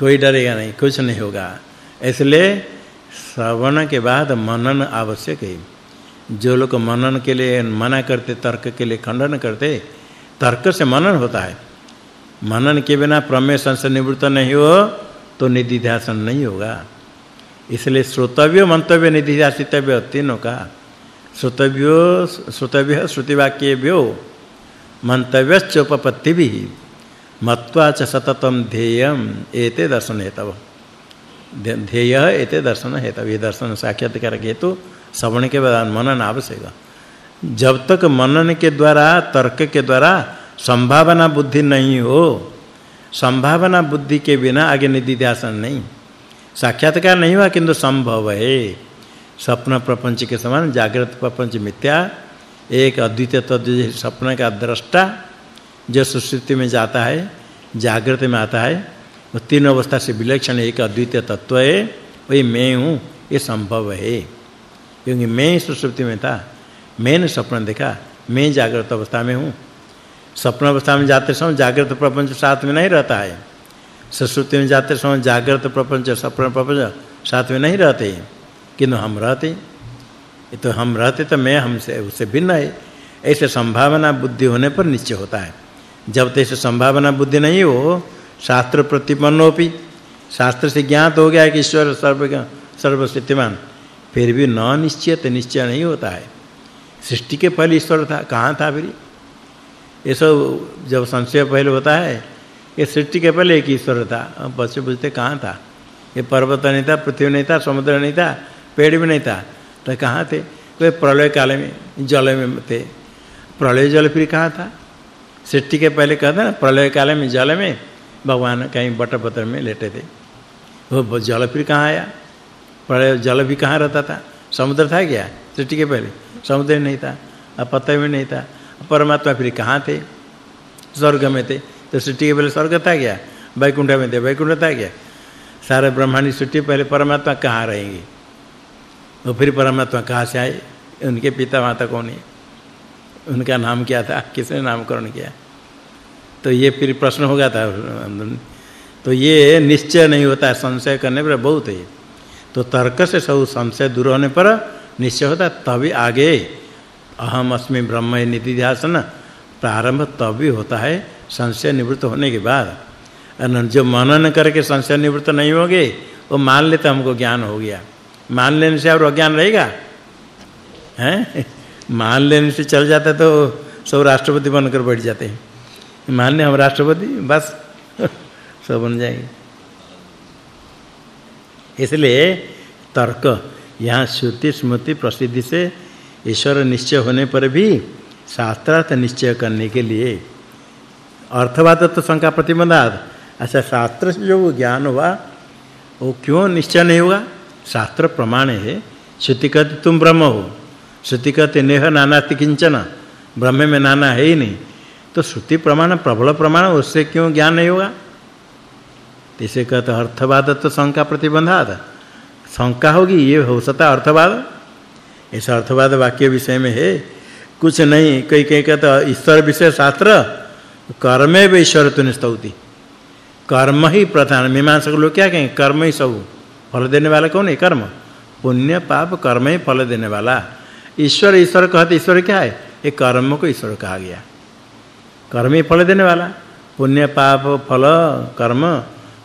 कोई डरेगा नहीं, कुछ नहीं होगा। इसलिए श्रवण के बाद मनन आवश्यक है। जो लोग मनन के लिए मना करते, तर्क के लिए खंडन करते, तर्क से मनन होता है। मनन के बिना प्रमेय संशय निवृत्त नहीं हो तो निधिध्यासन नहीं होगा। इसलिए श्रोतव्य, मंतव्य, निधिध्यासितव्य तीनों का श्रोतव्यो श्रोतव्य श्रुतिवाक्येभ्यो मंतव्यश्च उपपत्तिभिः मत्वा च सततम ध्येयम एते दर्शन हेतव ध्येय एते दर्शन हेतव ये दर्शन, साक्षात्कार हेतु श्रवण के बाद मनन आवश्यक जब तक मनन के द्वारा, तर्क के द्वारा संभावना बुद्धि नहीं हो, संभावना बुद्धि के बिना आगे निधि ध्यान नहीं। साक्षात्कार नहीं हुआ किंतु संभव है। स्वप्न प्रपंच के समान, जागृत प्रपंच मिथ्या, एक अद्वितीय तत्व स्वप्न का दृष्टा, जो सुश्रुति में जाता है, जागृत में आता है, वो तीन अवस्था से विलक्षण एक अद्वितीय तत्व है, वही मैं हूँ, ये संभव है। क्योंकि मैं सुश्रुति में था, मैंने स्वप्न देखा, मैं जागृत अवस्था में हूँ। स्वप्न अवस्था में जाते समय जागृत प्रपंच साथ में नहीं रहता है। सुश्रुति में जाते समय जागृत प्रपंच स्वप्न प्रपंच साथ में नहीं रहते किंतु हम रहते। तो हम रहते तो मैं हमसे, उससे भिन्न है। ऐसे संभावना बुद्धि होने पर निश्चय होता है। जब तक ऐसे संभावना बुद्धि नहीं हो, शास्त्र प्रतिपन्नोपि। शास्त्र से ज्ञात हो गया कि ईश्वर सर्व सर्वशक्तिमान। फिर भी न निश्चय निश्चय नहीं होता है। सृष्टि के पहले ईश्वर था, कहाँ था फिर? ये सब जब संशय पहले होता है, ये सृष्टि के पहले एक ईश्वर था। बच्चे बुझते कहाँ था? ये पर्वत नहीं था, पृथ्वी नहीं था, समुद्र नहीं था। पेड़ भी नहीं था। तो कहाँ थे? कोई प्रलय काल में, जल में थे। प्रलय जल फिर कहाँ था? सृष्टि के पहले कहते ना, प्रलय काल में, जल में, भगवान कहीं बटपत्र में लेटे थे। वो जल फिर कहाँ आया? प्रलय जल भी कहाँ रहता था? समुद्र था क्या? सृष्टि के पहले। समुद्र नहीं था, अब पता भी नहीं था। परमात्मा फिर कहाँ थे? स्वर्ग में थे। तो सृष्टि के पहले स्वर्ग था क्या? वैकुंठ में थे। वैकुंठ था क्या? सारे ब्रह्मांड सृष्टि पहले परमात्मा कहाँ रहेंगे? वो फिर परमात्मा कहाँ से आए? उनके पिता माता कौन है? उनका नाम क्या था? किसने नामकरण किया? तो ये फिर प्रश्न हो गया था तो ये निश्चय नहीं होता संशय करने पर बहुत है। तो तर्क से सब संशय दूर होने पर निश्चय होता तभी आगे अहम अस्मि ब्रह्म निधिध्यासन प्रारंभ तभी होता है, संशय निवृत्त होने के बाद। जो मनन करके संशय निवृत्त नहीं होगे, वो मान लेते हमको ज्ञान हो गया। मान लेने से और अज्ञान रहेगा? हैं? मान लेने से चल जाता तो सब राष्ट्रपति बनकर बैठ जाते हैं। मान ले हम राष्ट्रपति, बस, सब बन जाएँगे। इसलिए तर्क, यहाँ श्रुति स्मृति प्रसिद्धि से ईश्वर निश्चय होने पर भी शास्त्रार्थ निश्चय करने के लिए अर्थवाद तो शंका प्रतिबंधात अच्छा शास्त्र से जो ज्ञान हुआ, वो क्यों निश्चय नहीं होगा? शास्त्र प्रमाण है श्रुति कहते तुम ब्रह्म हो। श्रुति कहते नेह नानाति किंचन, ब्रह्म में नाना है ही नहीं। तो श्रुति प्रमाण, प्रबल प्रमाण, उससे क्यों ज्ञान नहीं होगा? इसे कहते अर्थवाद तो शंका प्रतिबंधात। शंका होगी, ये हो सकता अर्थवाद। ऐसा अर्थवाद वाक्य विषय में है, कुछ नहीं, कई कई कहता ईश्वर विषय शास्त्र, कर्मे व ईश्वर तो निस्तौति कर्म ही प्रधान, मीमांसक लोग क्या कहें? कर्म ही सब फल देने वाला कौन है? कर्म। पुण्य, पाप, कर्म ही फल देने वाला। ईश्वर ईश्वर कहते, ईश्वर क्या है? ये कर्म को ईश्वर कहा गया। कर्म ही फल देने वाला। पुण्य, पाप, फल, कर्म,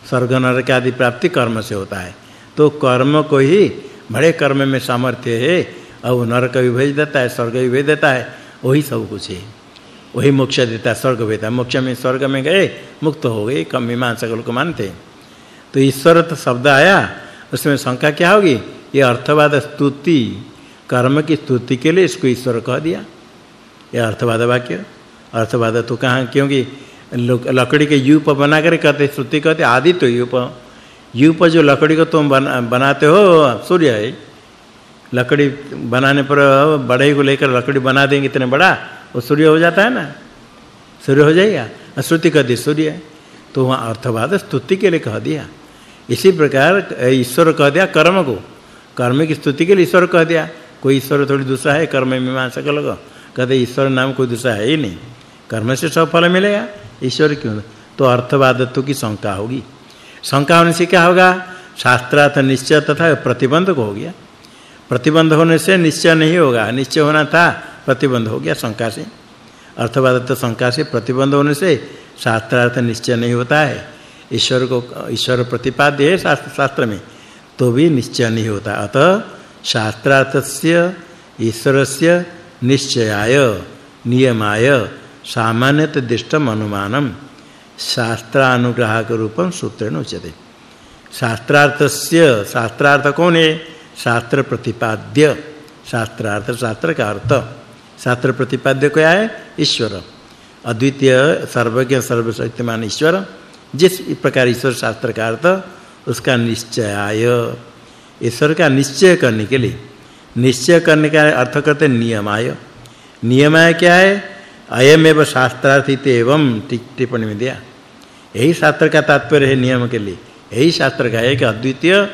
स्वर्ग, नरक आदि प्राप्ति कर्म से होता है। तो कर्म को ही बड़े कर्म में सामर्थ्य है, और नरक भी भेज देता है, स्वर्ग भी भेज देता है, वही सब कुछ है। वही मोक्ष देता है, स्वर्ग है। मोक्ष में, स्वर्ग में गए, मुक्त हो गए, कम मीमांसक लोग मानते। तो ईश्वर तो शब्द आया उसमें शंका क्या होगी? ये अर्थवाद स्तुति कर्म की स्तुति के लिए इसको ईश्वर कह दिया। ये अर्थवाद वाक्य। अर्थवाद तो कहाँ क्योंकि लकड़ी के यूप बना कर कहते श्रुति कहते आदि तो यूप। यूप जो लकड़ी को तुम बना, बनाते हो सूर्य है लकड़ी बनाने पर बड़े को लेकर लकड़ी बना देंगे इतने बड़ा वो सूर्य हो जाता है ना? सूर्य हो जाएगा। श्रुति कहती सूर्य। तो वहाँ अर्थवाद स्तुति के लिए कह दिया। इसी प्रकार ईश्वर कह दिया कर्म को। कर्म की स्तुति के लिए ईश्वर कह दिया। कोई ईश्वर थोड़ी दूसरा है, कर्म मीमांसा का लोग। कहते, ईश्वर नाम कोई दूसरा है ही नहीं। कर्म से सब फल मिलेगा। ईश्वर क्यों तो अर्थवादत्व की शंका होगी। शंका होने से क्या होगा? शास्त्रार्थ निश्चय तथा प्रतिबंध को हो गया। प्रतिबंध होने से निश्चय नहीं होगा। निश्चय होना था, प्रतिबंध हो गया शंका से। अर्थवादत्व शंका से प्रतिबंध होने से शास्त्रार्थ निश्चय नहीं होता है। ईश्वर को, ईश्वर प्रतिपाद्य है शास्त्र शास्त्र में तो भी निश्चय नहीं होता। अतः शास्त्रार्थस्य ईश्वरस्य निश्चयाय, नियमाय, सामान्यत दृष्टम अनुमानम। शास्त्रानुग्राहक रूपम सूत्रेण उच्यते। शास्त्रार्थस्य, शास्त्रार्थ कौन है? शास्त्र प्रतिपाद्य। शास्त्रार्थ, शास्त्र का अर्थ। शास्त्र प्रतिपाद्य क्या है? ईश्वर। अद्वितीय, सर्वज्ञ, सर्वशक्तिमान ईश्वर। जिस प्रकार ईश्वर शास्त्र का अर्थ, उसका निश्चय आय ईश्वर का निश्चय करने के लिए। निश्चय करने का अर्थ करते नियमाय। नियमाय क्या है? अयमेव शास्त्रार्थित एवं टिप्पणी में दिया। यही शास्त्र का तात्पर्य है नियम के लिए। यही शास्त्र का है कि अद्वितीय,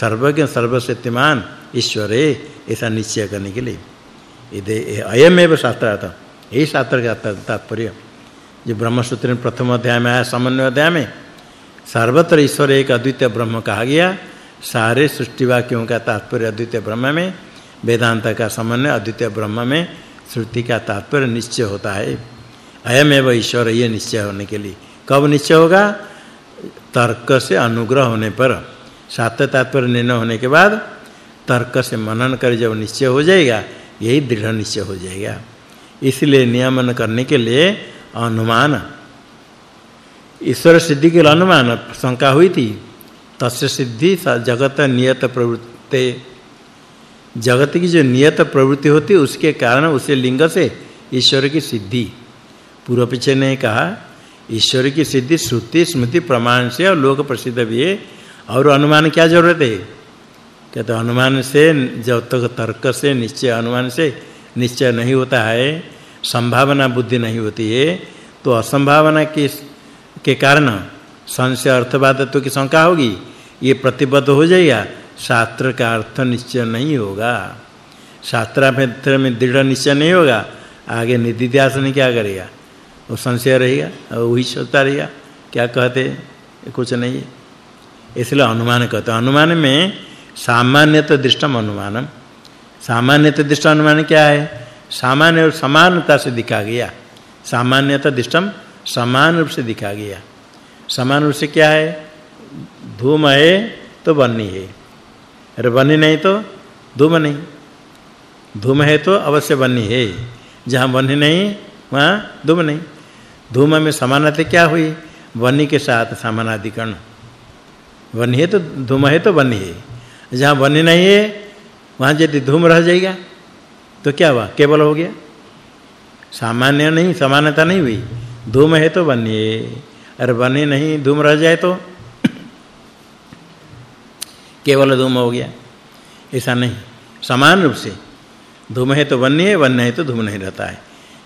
सर्वज्ञ, सर्वशक्तिमान ईश्वर है, ऐसा निश्चय करने के लिए। इदे, अयमेव शास्त्रार्थ। यही शास्त्र का तात्पर्य। जो ब्रह्मसूत्र में प्रथम अध्याय में आया समन्वय अध्याय में, सर्वत्र ईश्वर एक अद्वितीय ब्रह्म कहा गया। सारे सृष्टि वाक्यों का तात्पर्य अद्वितीय ब्रह्म में, वेदांत का समन्वय अद्वितीय ब्रह्म में, श्रुति का तात्पर्य निश्चय होता है। अयमेव ईश्वर, ये निश्चय होने के लिए। कब निश्चय होगा? तर्क से अनुग्रह होने पर। सात तात्पर्य निर्णय होने के बाद तर्क से मनन कर जब निश्चय हो जाएगा, यही दृढ़ निश्चय हो जाएगा। इसलिए नियमन करने के लिए अनुमान। ईश्वर सिद्धि के अनुमान, शंका हुई थी। तस्य सिद्धि जगत नियत प्रवृत्ति। जगत की जो नियत प्रवृत्ति होती है उसके कारण, उसे लिंग से ईश्वर की सिद्धि। पूर्व पीछे ने कहा, ईश्वर की सिद्धि श्रुति, स्मृति, प्रमाण से और लोक प्रसिद्ध भी है। और अनुमान क्या ज़रूरत है? कहते अनुमान से, जब तक तर्क से, निश्चय, अनुमान से निश्चय नहीं होता है। संभावना बुद्धि नहीं होती है। तो असंभावना के के कारण संशय अर्थवादत्व की शंका होगी। ये प्रतिबद्ध हो जाएगा। शास्त्र का अर्थ निश्चय नहीं होगा। शास्त्राभ्यंतर में दृढ़ निश्चय नहीं होगा। आगे निधिध्यास ने क्या करेगा? वो संशय रहेगा और वही सोचता रहेगा। क्या कहते कुछ नहीं है। इसलिए अनुमान कहते अनुमान में सामान्यत दृष्टम अनुमानम। सामान्यत दृष्ट अनुमान क्या है? सामान्य और समानता से दिखा गया। सामान्यता दृष्टम समान रूप से दिखा गया। समान रूप से क्या है? धूम है तो बन्नी है। अरे बन्नी नहीं तो धूम नहीं। धूम है तो अवश्य बन्नी है। जहाँ बन्नी नहीं, वहाँ धूम नहीं। धूम में समानता क्या हुई? बन्नी के साथ समानाधिकरण। बन्नी है तो धूम है तो बन्नी है। जहाँ बन्नी नहीं है, वहाँ यदि धूम रह जाएगा तो क्या हुआ? केवल हो गया? सामान्य नहीं, समानता नहीं हुई। धूम है तो बनिए। अरे बन्नी नहीं, धूम रह जाए तो। केवल धूम हो गया। ऐसा नहीं। समान रूप से। धूम है तो वन्य वन्य है तो धूम नहीं रहता है।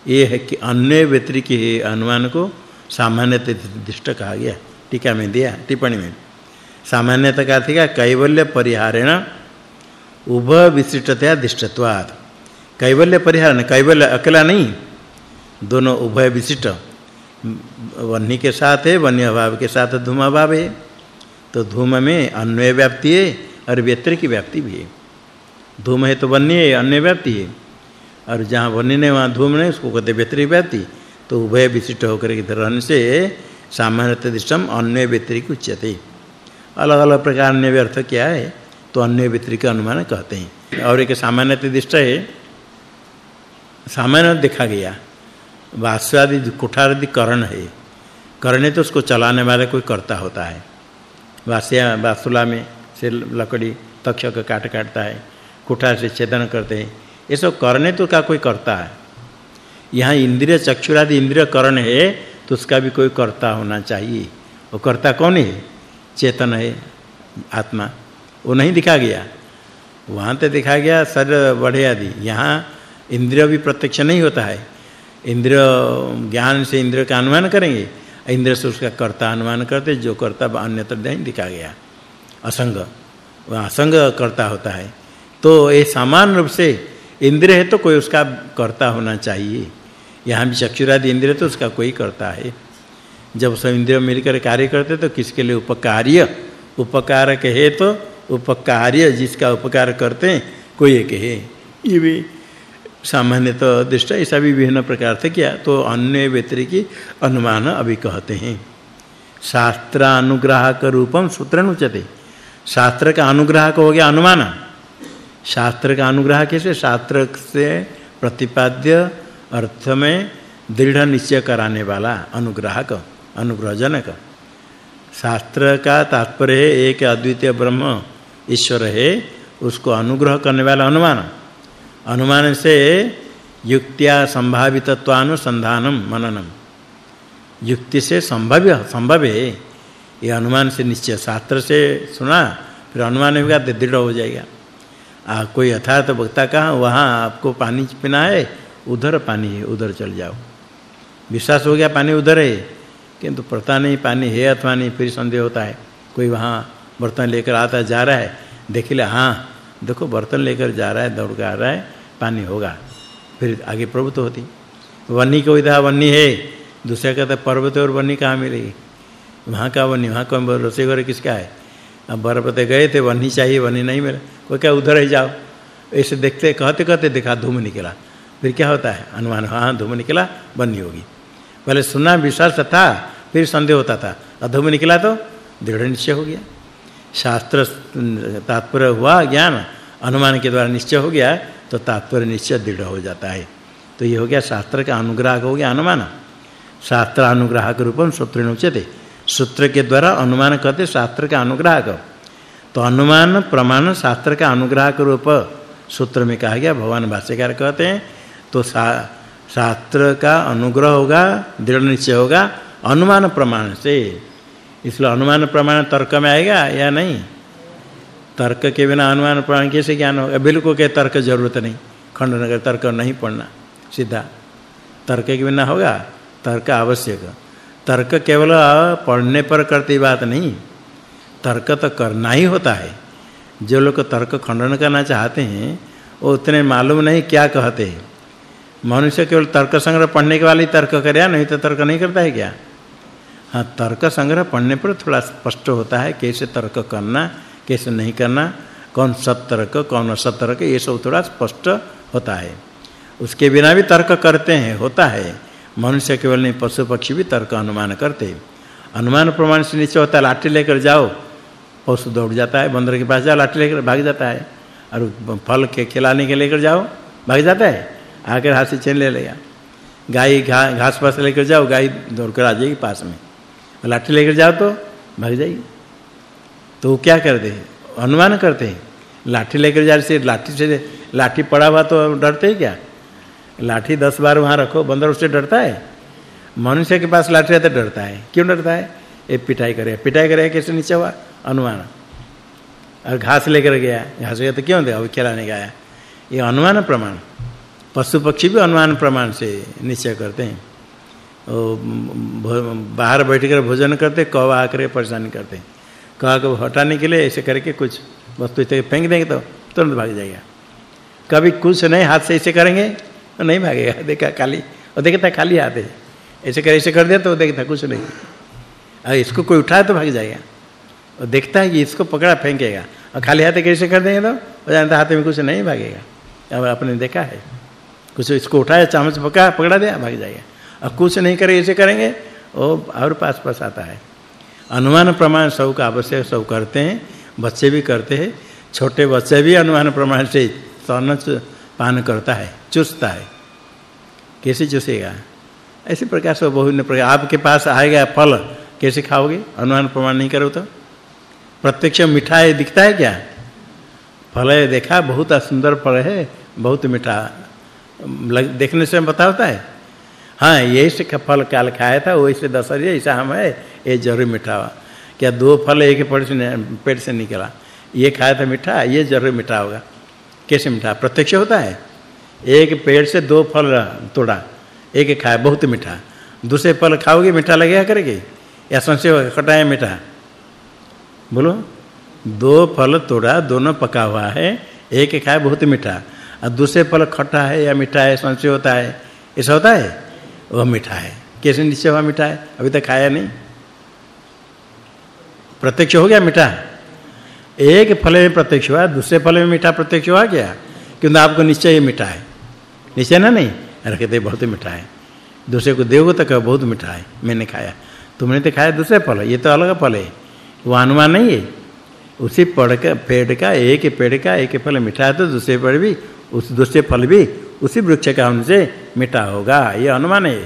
ये है कि अन्य व्यतिरिक अनुमान को सामान्यतः दृष्ट कहा गया। टीका में दिया, टिप्पणी में। सामान्यतः का था कैवल्य परिहारेण उभ विशिष्टतया दृष्टत्वात्। कैवल्य परिहार कैवल्य अकेला नहीं, दोनों उभय विशिष्ट। वन्य के साथ है वन्य अभाव के साथ धूम अभाव है। तो धूम में अन्वय व्याप्ति है और व्यत्र की व्याप्ति भी है। धूम है तो वन्य है अन्य व्याप्ति है। और जहाँ वन्य नहीं, वहाँ धूम नहीं, उसको कहते व्यतिरिक व्याप्ति। तो उभय विशिष्ट होकर के रहने से सामान्यतः दृष्टम अन्य की उच्यते अलग-अलग प्रकार अन्य व्यर्थ क्या है तो अन्य का अनुमान कहते हैं। और एक सामान्यतः दृष्ट है सामान्य देखा गया। वास्वादि कुठारादि करण है। करने तो उसको चलाने वाला कोई करता होता है। वास्या वासुला में से लकड़ी तक्षक काट काटता है, कुठार से छेदन करते हैं। ये सब करने तो का कोई करता है। यहाँ इंद्रिय चक्षुरादि इंद्रिय करण है तो उसका भी कोई करता होना चाहिए। वो करता कौन है? चेतन है, आत्मा। वो नहीं दिखा गया। वहाँ तो दिखा गया सर बढ़े आदि। यहाँ इंद्रिय भी प्रत्यक्ष नहीं होता है। इंद्रिय, ज्ञान से इंद्रिय का अनुमान करेंगे। इंद्र से उसका कर्ता अनुमान करते, जो कर्ता अन्यत्र नहीं दिखा गया। असंग, वह असंग कर्ता होता है। तो ये समान रूप से इंद्र है तो कोई उसका कर्ता होना चाहिए। यहाँ भी चक्षुरादि इंद्र तो उसका कोई करता है। जब सब इंद्रिय मिलकर कार्य करते तो किसके लिए उपकार्य? उपकारक है तो उपकार्य, जिसका उपकार करते हैं, कोई एक है। ये भी सामान्यतः दृष्ट, ऐसा भी विभिन्न प्रकार से किया? तो अन्य व्यतिरिकी अनुमान अभी कहते हैं। शास्त्र अनुग्राहक रूपम सूत्रण उच्यते। शास्त्र का अनुग्राहक हो गया अनुमान। शास्त्र का अनुग्रह कैसे? शास्त्र से प्रतिपाद्य अर्थ में दृढ़ निश्चय कराने वाला अनुग्राहक, अनुग्रहजनक। शास्त्र का तात्पर्य है, एक अद्वितीय ब्रह्म ईश्वर है, उसको अनुग्रह करने वाला अनुमान। अनुमान से युक्त्या संभावितत्वानुसंधानम मननम। युक्ति से संभव्य, संभव है ये अनुमान से निश्चय, शास्त्र से सुना, फिर अनुमान होगा तो दृढ़ हो जाएगा। आ, कोई यथार्थ वक्ता कहा, वहाँ आपको पानी पीना है, उधर पानी है, उधर चल जाओ। विश्वास हो गया, पानी उधर है, किंतु पता नहीं, पानी है अथवा नहीं, फिर संदेह होता है। कोई वहाँ बर्तन लेकर आता जा रहा है देख ले हाँ देखो, बर्तन लेकर जा रहा है, दौड़ कर आ रहा है पानी होगा। फिर आगे प्रभुत्व होती। वन्नी को इधर वन्नी है, दूसरा कहता पर्वत और वन्नी कहाँ मिलेगी वहाँ का वन्नी, वहाँ कौन रसोई घर किसका है? अब बर्फते गए थे, वन्नी चाहिए, वन्नी नहीं मिला। कोई क्या उधर ही जाओ। ऐसे देखते, कहते कहते देखा, धूम निकला। फिर क्या होता है? अनुमान हाँ धूम निकला, वन्नी होगी। पहले सुना विश्वास था, फिर संदेह होता था। अधूम निकला तो दृढ़ निश्चय हो गया। शास्त्र, तात्पर्य हुआ ज्ञान अनुमान के द्वारा निश्चय हो गया। तो तात्पर्य निश्चय दृढ़ हो जाता है। तो ये हो गया शास्त्र का अनुग्राहक हो गया अनुमान। शास्त्र अनुग्राहक रूपम सूत्रेण उच्यते सूत्र के द्वारा अनुमान कहते शास्त्र का अनुग्रह तो अनुमान प्रमाण शास्त्र का अनुग्रह रूप सूत्र में कहा गया, भगवान भाष्यकार कहते हैं तो शास्त्र का अनुग्रह होगा, दृढ़ निश्चय होगा, अनुमान प्रमाण से। इसलिए अनुमान प्रमाण तर्क में आएगा या नहीं? तर्क के बिना अनुमान प्रमाण कैसे ज्ञान होगा बिल्कुल के तर्क ज़रूरत नहीं। खंडन कर तर्क नहीं पढ़ना। सीधा। तर्क के बिना होगा? तर्क आवश्यक। तर्क केवल पढ़ने पर करती बात नहीं। तर्क तो करना ही होता है। जो लोग तर्क खंडन करना चाहते हैं, वो उतने मालूम नहीं क्या कहते हैं। मनुष्य केवल तर्क संग्रह पढ़ने के वाले तर्क करे नहीं तो तर्क नहीं करता है क्या? हाँ तर्क संग्रह पढ़ने पर थोड़ा स्पष्ट होता है, कैसे तर्क करना कैसे नहीं करना। कौन सतर्क, कौन असतर्क, ये सब थोड़ा स्पष्ट होता है। उसके बिना भी तर्क करते हैं, होता है। मनुष्य केवल नहीं पशु पक्षी भी तर्क अनुमान करते हैं। अनुमान प्रमाण से नीचे होता है, लाठी लेकर जाओ, पशु दौड़ जाता है, बंदर के पास जाओ, लाठी लेकर भाग जाता है। और फल के खिलाने के लेकर जाओ, भाग जाता है। आकर हाथ से छीन ले लेगा। गाय घास पास लेकर जाओ, गाय दौड़ कर आ जाएगी पास में। लाठी लेकर जाओ तो भाग जाएगी। तो वो क्या करते हैं? अनुमान करते हैं। लाठी लेकर जा से लाठी से लाठी पड़ा हुआ तो डरते हैं क्या? लाठी दस बार वहाँ रखो, बंदर उससे डरता है? मनुष्य के पास लाठी रहता डरता है। क्यों डरता है? ये पिटाई करे पिटाई करे, कैसे नीचे हुआ? अनुमान और घास लेकर गया। घास गया तो क्यों दे? अभी खिलाने गया। ये अनुमान प्रमाण। पशु पक्षी भी अनुमान प्रमाण से निश्चय करते हैं। बाहर बैठकर भोजन करते कौ आकर परेशानी करते कहा को हटाने के लिए ऐसे करके कुछ वस्तु इसे फेंक देंगे तो तुरंत भाग जाएगा। कभी कुछ नहीं हाथ से ऐसे करेंगे तो नहीं भागेगा। देखा खाली, और देखता खाली हाथ है। ऐसे कर ऐसे कर दिया तो देखता कुछ नहीं। और इसको कोई उठाए तो भाग जाएगा। और देखता है कि इसको पकड़ा, फेंकेगा। और खाली हाथ कैसे कर देंगे तो? वो जानता हाथ में कुछ नहीं भागेगा। अब आपने देखा है। कुछ इसको उठाया चम्मच पकड़ा पकड़ा दिया, भाग जाएगा। और कुछ नहीं करे, ऐसे करेंगे, वो और पास पास आता है। अनुमान प्रमाण सब का आवश्यक सब करते हैं, बच्चे भी करते हैं। छोटे बच्चे भी अनुमान प्रमाण से स्तन पान करता है, चुसता है। कैसे चुसेगा? ऐसे प्रकार से बहुत प्रकार। आपके पास आएगा फल, कैसे खाओगे? अनुमान प्रमाण नहीं करो तो। प्रत्यक्ष मीठा है दिखता है क्या? फल है, देखा, बहुत सुंदर फल है, बहुत मीठा। देखने से पता होता है। हाँ यही से फल काल खाया था वैसे दशहरी, ऐसा हम है। ये ज़रूर मीठा हुआ। क्या दो फल एक पेट से पेट से निकला? ये खाया था मीठा, ये ज़रूर मीठा होगा। कैसे मीठा? प्रत्यक्ष होता है। एक पेड़ से दो फल तोड़ा, एक खाया, बहुत मीठा। दूसरे फल खाओगे, मीठा लगेगा करेगी? या संशय है मीठा? बोलो। दो फल तोड़ा, दोनों पका हुआ है, एक खाया, बहुत मीठा। और दूसरे फल खट्टा है या मीठा है, संशय होता है। ऐसा होता है? वह मीठा है। कैसे निश्चय हुआ मीठा है? अभी तक खाया नहीं। प्रत्यक्ष हो गया मीठा। एक फल में प्रत्यक्ष हुआ, दूसरे फल में मीठा प्रत्यक्ष हुआ क्या? क्योंकि आपको निश्चय ये मीठा है? निश्चय ना नहीं? कहते बहुत मीठा है। दूसरे को देवो तो कहो, बहुत मीठा है। मैंने खाया। तुमने तो खाया दूसरे फल। ये तो अलग फल है। वो अनुमान नहीं है। उसी पेड़ का पेड़ का, एक पेड़ का, एक फल मीठा है तो दूसरे पेड़ भी, उस दूसरे फल भी, उसी वृक्ष का उनसे मीठा होगा। ये अनुमान है।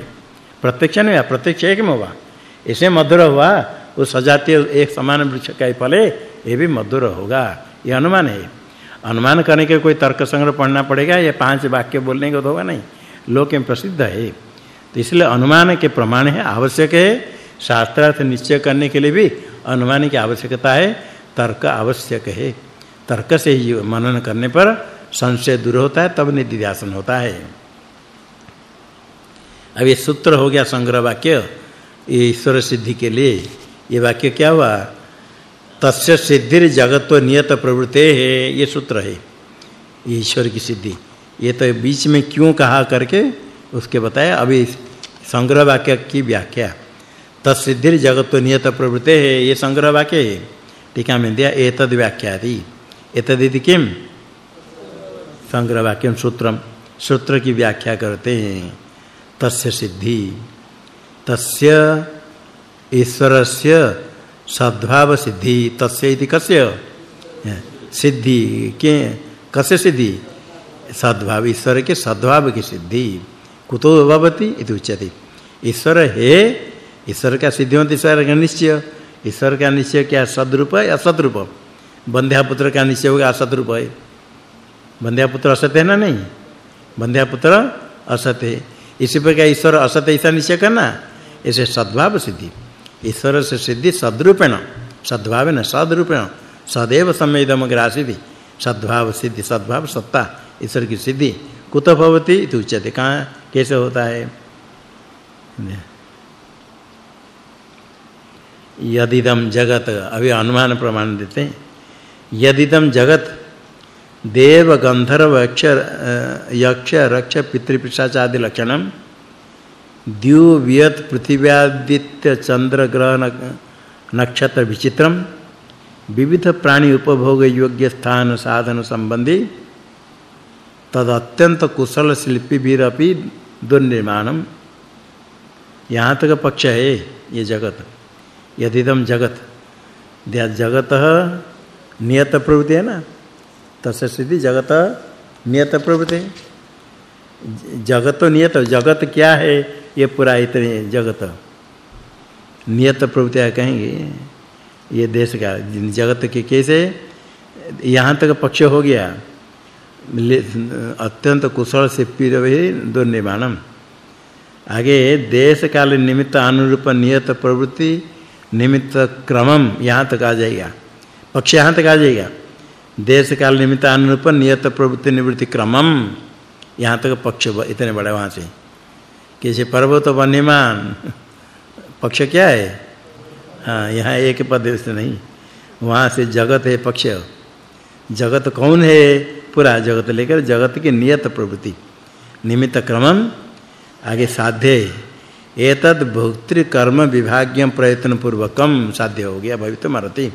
प्रत्यक्ष नहीं है प्रत्यक्ष एक में होगा इसे मधुर हुआ वो सजातीय एक समान वृक्ष का ही फल है ये भी मधुर होगा। ये अनुमान है। अनुमान करने के कोई तर्क संग्रह पढ़ना पड़ेगा, या पाँच वाक्य बोलने को तो होगा नहीं। लोक में प्रसिद्ध है। तो इसलिए अनुमान के प्रमाण है, आवश्यक है। शास्त्रार्थ निश्चय करने के लिए भी अनुमान की आवश्यकता है। तर्क आवश्यक है। तर्क से ही मनन करने पर संशय दूर होता है, तब निधिध्यासन होता है। अब ये सूत्र हो गया संग्रह वाक्य ईश्वर सिद्धि के लिए। ये वाक्य क्या हुआ? तस्य सिद्धिर जगत्व नियत प्रवृत्ते है, ये सूत्र है ईश्वर की सिद्धि। ये तो बीच में क्यों कहा करके उसके बताया, अभी संग्रह वाक्य की व्याख्या। तत्सिद्धिर जगत्व नियत प्रवृत्ते है, ये संग्रह वाक्य है। टीका में दिया, एतद व्याख्याति। एतदिति किम? संग्रह वाक्यम सूत्रम। सूत्र की व्याख्या करते हैं। तस्य सिद्धि। तस्य ईश्वरस्य सद्भाव सिद्धि तस्य इति कस्य? सिद्धि के, कस्य सिद्धि? सद्भाव ईश्वर के सद्भाव की सिद्धि। कुतो भवति इति उच्यते। ईश्वर है, ईश्वर का सिद्धि होती? ईश्वर का निश्चय? ईश्वर का निश्चय क्या? सदरूप है असत रूप पुत्र का निश्चय होगा? असत रूप है। पुत्र असत है ना? नहीं। पुत्र असत है। इसी प्रकार ईश्वर असत ऐसा निश्चय करना। ऐसे सद्भाव सिद्धि। ईश्वर से सिद्धि सद्रूपेण, सद्भावेन सद्रूपेण, सदैव सम्यदम ग्रासिति सद्भाव सिद्धि, सद्भाव सत्ता ईश्वर की सिद्धि। कुत भवति इति उच्यते। कहाँ कैसे होता है? यदिदम जगत, अभी अनुमान प्रमाण देते हैं। यदिदम जगत देव गंधर्व अक्षर यक्ष रक्ष पितृपिशाच आदि लक्षणम द्यु वियत पृथ्व्यादित्य चंद्र ग्रह नक्षत्र विचित्रम, विविध प्राणी उपभोग योग्य स्थान साधन संबंधी तद अत्यंत कुशल शिल्पी वीरपि दुर्निर्माणम। यहाँ तक पक्ष है ये जगत। यदिदम जगत। जगत नियत प्रवृत्ति है ना? तस्य सिद्धि जगत नियत प्रवृत्ति। जगत तो नियत, जगत क्या है? ये पूरा इतने जगत। नियत प्रवृत्ति कहेंगे, ये देश का, जगत के कैसे? यहाँ तक पक्ष हो गया। अत्यंत कुशल से पीरवे दो निर्माणम आगे, देश काल निमित्त अनुरूप नियत प्रवृत्ति, निमित्त क्रमम यहाँ तक आ जाएगा। पक्ष यहाँ तक आ जाएगा। देश काल निमित्त अनुरूप नियत प्रवृत्ति निवृत्ति क्रमम, यहाँ तक पक्ष इतने बड़े वहाँ से। कैसे पर्वत वन्यमान पक्ष क्या है? हाँ यहाँ एक पद से नहीं। वहाँ से जगत है पक्ष। जगत कौन है? पूरा जगत लेकर जगत की नियत प्रवृत्ति। निमित्त क्रमम आगे साध्य एतद भोक्तृ कर्म विभाग्यम प्रयत्न पूर्वकम साध्य हो गया, भवित मरति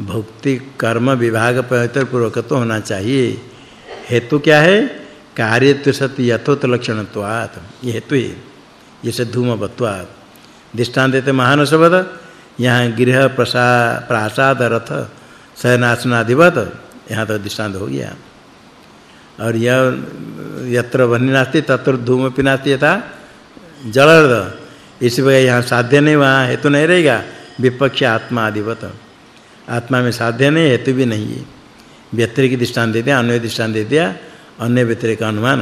भक्ति कर्म विभाग प्रयत्न पूर्वक तो होना चाहिए। हेतु क्या है? कार्यत्व सत्य यथोत लक्षणत्वात् ये हेतु है जैसे धूमवत्वात्। दृष्टांत देते महान शब्द यहाँ गृह प्रसा प्रासाद रथ शयनासनाधिपत यहाँ तो दृष्टांत हो गया। और यह, यत्र नास्ति, तत्र धूम पिनास्ति यथा, जलर्द। इसी वजह यहाँ साध्य नहीं, वहाँ हेतु नहीं रहेगा, विपक्ष आत्मा आदिवत आत्मा में साध्य नहीं, हेतु भी नहीं है। व्यतिरिक दृष्टांत दे दिया अन्य दृष्टांत दे दिया अन्य व्यतिरिक अनुमान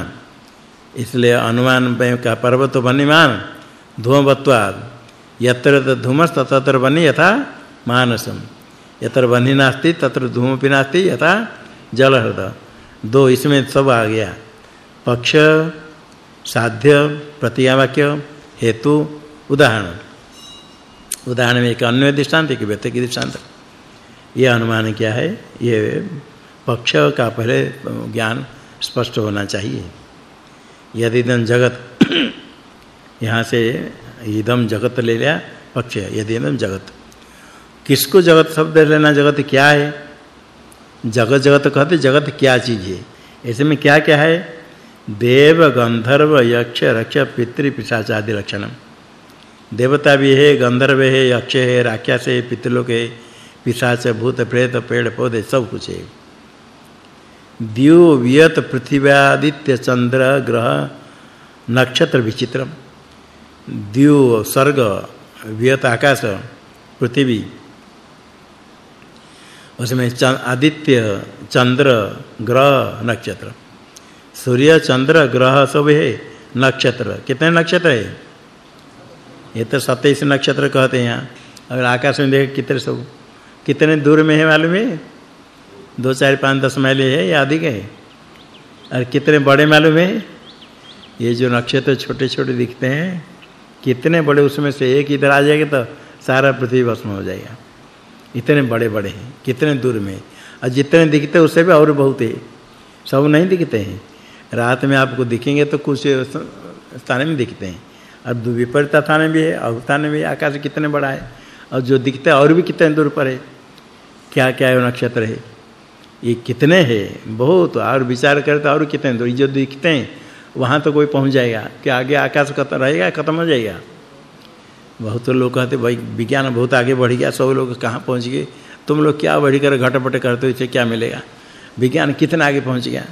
इसलिए अनुमान का पर्वत वन्यमान धूमवत्वाद यत्र धूमस् तत्र वन्य यथा मानसम। यत्र वन्य नास्ति, तत्र धूमपि नास्ति, यथा जलहृद। दो इसमें सब आ गया। पक्ष, साध्य, प्रतियावाक्य, हेतु, उदाहरण। उदाहरण में एक अन्य दृष्टांत, एक व्यतिरिक दृष्टांत। ये अनुमान क्या है, ये पक्ष का पहले ज्ञान स्पष्ट होना चाहिए। यदि इदम जगत, यहाँ से इदम जगत ले लिया, पक्ष यदि इदम जगत, किसको जगत शब्द लेना, जगत क्या है? जगत जगत कहते जगत क्या चीज़ है? ऐसे में क्या क्या है? देव, गंधर्व, यक्ष, रक्ष, पितृ, पिशाच आदि लक्षण देवता भी है, गंधर्व है, यक्ष है, राक्षस है, पितृलोक है, पिशाच, भूत, प्रेत, पेड़, पौधे, सब कुछ है। द्यु वियत पृथ्व्यादित्य चंद्र ग्रह नक्षत्र विचित्रम। द्यु सर्ग वियत आकाश पृथ्वी। उसमें आदित्य चंद्र ग्रह नक्षत्र। सूर्य चंद्र ग्रह सब है नक्षत्र। कितने नक्षत्र है? ये तो 27 नक्षत्र कहते हैं यहाँ। अगर आकाश में देख कितने सब कितने दूर में है मालूम है? दो चार पाँच दस माइल है, या अधिक है। और कितने बड़े मालूम है? ये जो नक्षत्र छोटे-छोटे दिखते हैं, कितने बड़े, उसमें से एक इधर आ जाएगा तो सारा पृथ्वी भस्म हो जाएगा। इतने बड़े-बड़े हैं, कितने दूर में। और जितने दिखते उससे भी और बहुत है। सब नहीं दिखते हैं। रात में आपको दिखेंगे तो कुछ स्थान में दिखते हैं। और विपरीत स्थान भी है अवस्थान में भी आकाश कितने बड़ा है। और जो दिखता है, और भी कितने दूर पर है। क्या क्या है नक्षत्र है? ये कितने हैं? बहुत और विचार करते और कितने दूर जो दिखते हैं, वहाँ तो कोई पहुँच जाएगा। कि आगे आकाश खत्म रहेगा, खत्म हो जाएगा। बहुत लोग कहते, भाई, विज्ञान बहुत आगे बढ़ गया, सब लोग कहाँ पहुँच गए? तुम लोग क्या बढ़ी कर घटपट करते हो? इसे क्या मिलेगा? विज्ञान कितना आगे पहुँच गया?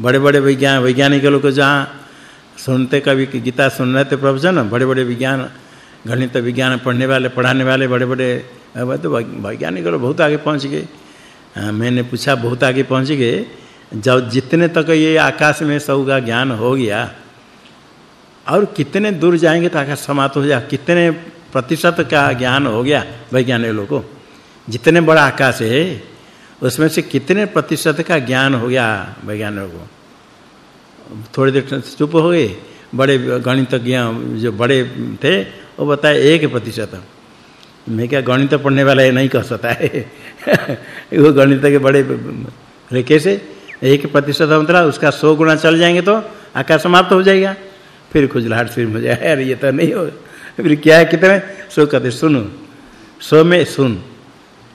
बड़े-बड़े विज्ञान, वैज्ञानिक लोग जहाँ सुनते, कभी गीता सुन रहे थे प्रवचन बड़े-बड़े विज्ञान, गणित विज्ञान पढ़ने वाले, पढ़ाने वाले बड़े-बड़े तो वैज्ञानिक लोग बहुत आगे पहुँच गए। मैंने पूछा, बहुत आगे पहुँच गए? जब जितने तक ये आकाश में सब का ज्ञान हो गया, और कितने दूर जाएँगे तो आकाश समाप्त हो जाए कितने प्रतिशत का ज्ञान हो गया वैज्ञानिक लोगों को? जितने बड़ा आकाश है, उसमें से कितने प्रतिशत का ज्ञान हो गया वैज्ञानिकों को? थोड़ी देर चुप हो गए। बड़े गणितज्ञ जो बड़े थे, वो बताए, एक प्रतिशत। मैं क्या गणित पढ़ने वाला है? नहीं कह सकता है। वो गणित के बड़े रेखे से एक प्रतिशत मतलब उसका 100 गुना चल जाएँगे तो आकाश समाप्त हो जाएगा। फिर खुजलाहट फिर हो जाए अरे ये तो नहीं हो। फिर क्या है कितने सो कहते सुनो। सो में सुन।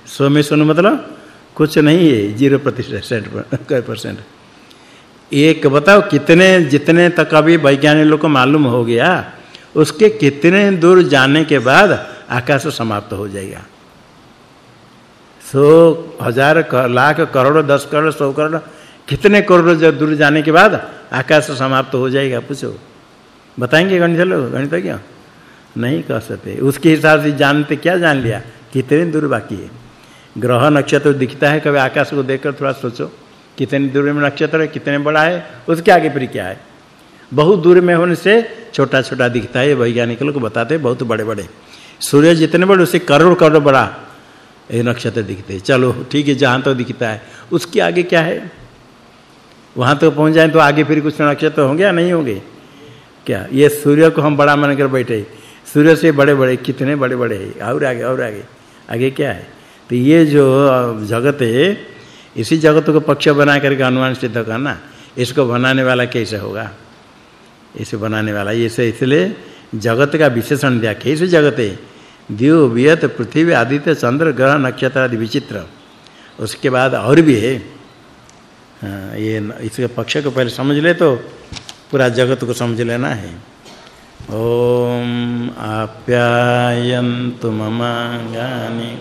सो में सुन मतलब कुछ नहीं है, ज़ीरो प्रतिशत परसेंट। एक बताओ, कितने जितने तक अभी वैज्ञानिक लोग को मालूम हो गया, उसके कितने दूर जाने के बाद आकाश समाप्त हो जाएगा। सौ हज़ार कर, लाख करोड़ दस करोड़ सौ करोड़ कितने करोड़ जब दूर जाने के बाद आकाश समाप्त हो जाएगा पूछो। बताएँगे गणित लोग? गणित क्या? नहीं कह सकते। उसके हिसाब से जानते क्या जान लिया? कितने दूर बाकी है? ग्रह नक्षत्र दिखता है कभी आकाश को देखकर थोड़ा सोचो। कितने दूर में नक्षत्र है कितने बड़ा है उसके आगे फिर क्या है? बहुत दूर में होने से छोटा-छोटा दिखता है वैज्ञानिक लोग बताते बहुत बड़े-बड़े। सूर्य जितने बड़े उससे करोड़ करोड़ बड़ा ये नक्षत्र दिखते चलो, ठीक है, जहाँ तो दिखता है। उसके आगे क्या है? वहाँ तक तो पहुँच जाए तो आगे फिर कुछ नक्षत्र होंगे या नहीं होंगे? क्या? ये सूर्य को हम बड़ा मानकर बैठे सूर्य से बड़े-बड़े, कितने बड़े-बड़े हैं? और आगे और आगे। आगे क्या है? तो ये जो जगत है, इसी जगत को पक्ष बना करके अनुमान सिद्ध करना, इसको बनाने वाला कैसे होगा? इसे बनाने वाला ये से इसलिए जगत का विशेषण दिया, कैसे जगत है? दियो वियत पृथ्वी आदित्य चंद्र ग्रह नक्षत्र आदि विचित्र। उसके बाद और भी है। हाँ ये इसके पक्ष को पहले समझ ले तो पूरा जगत को समझ लेना है। ओम आप्यायन्तु ममांगानि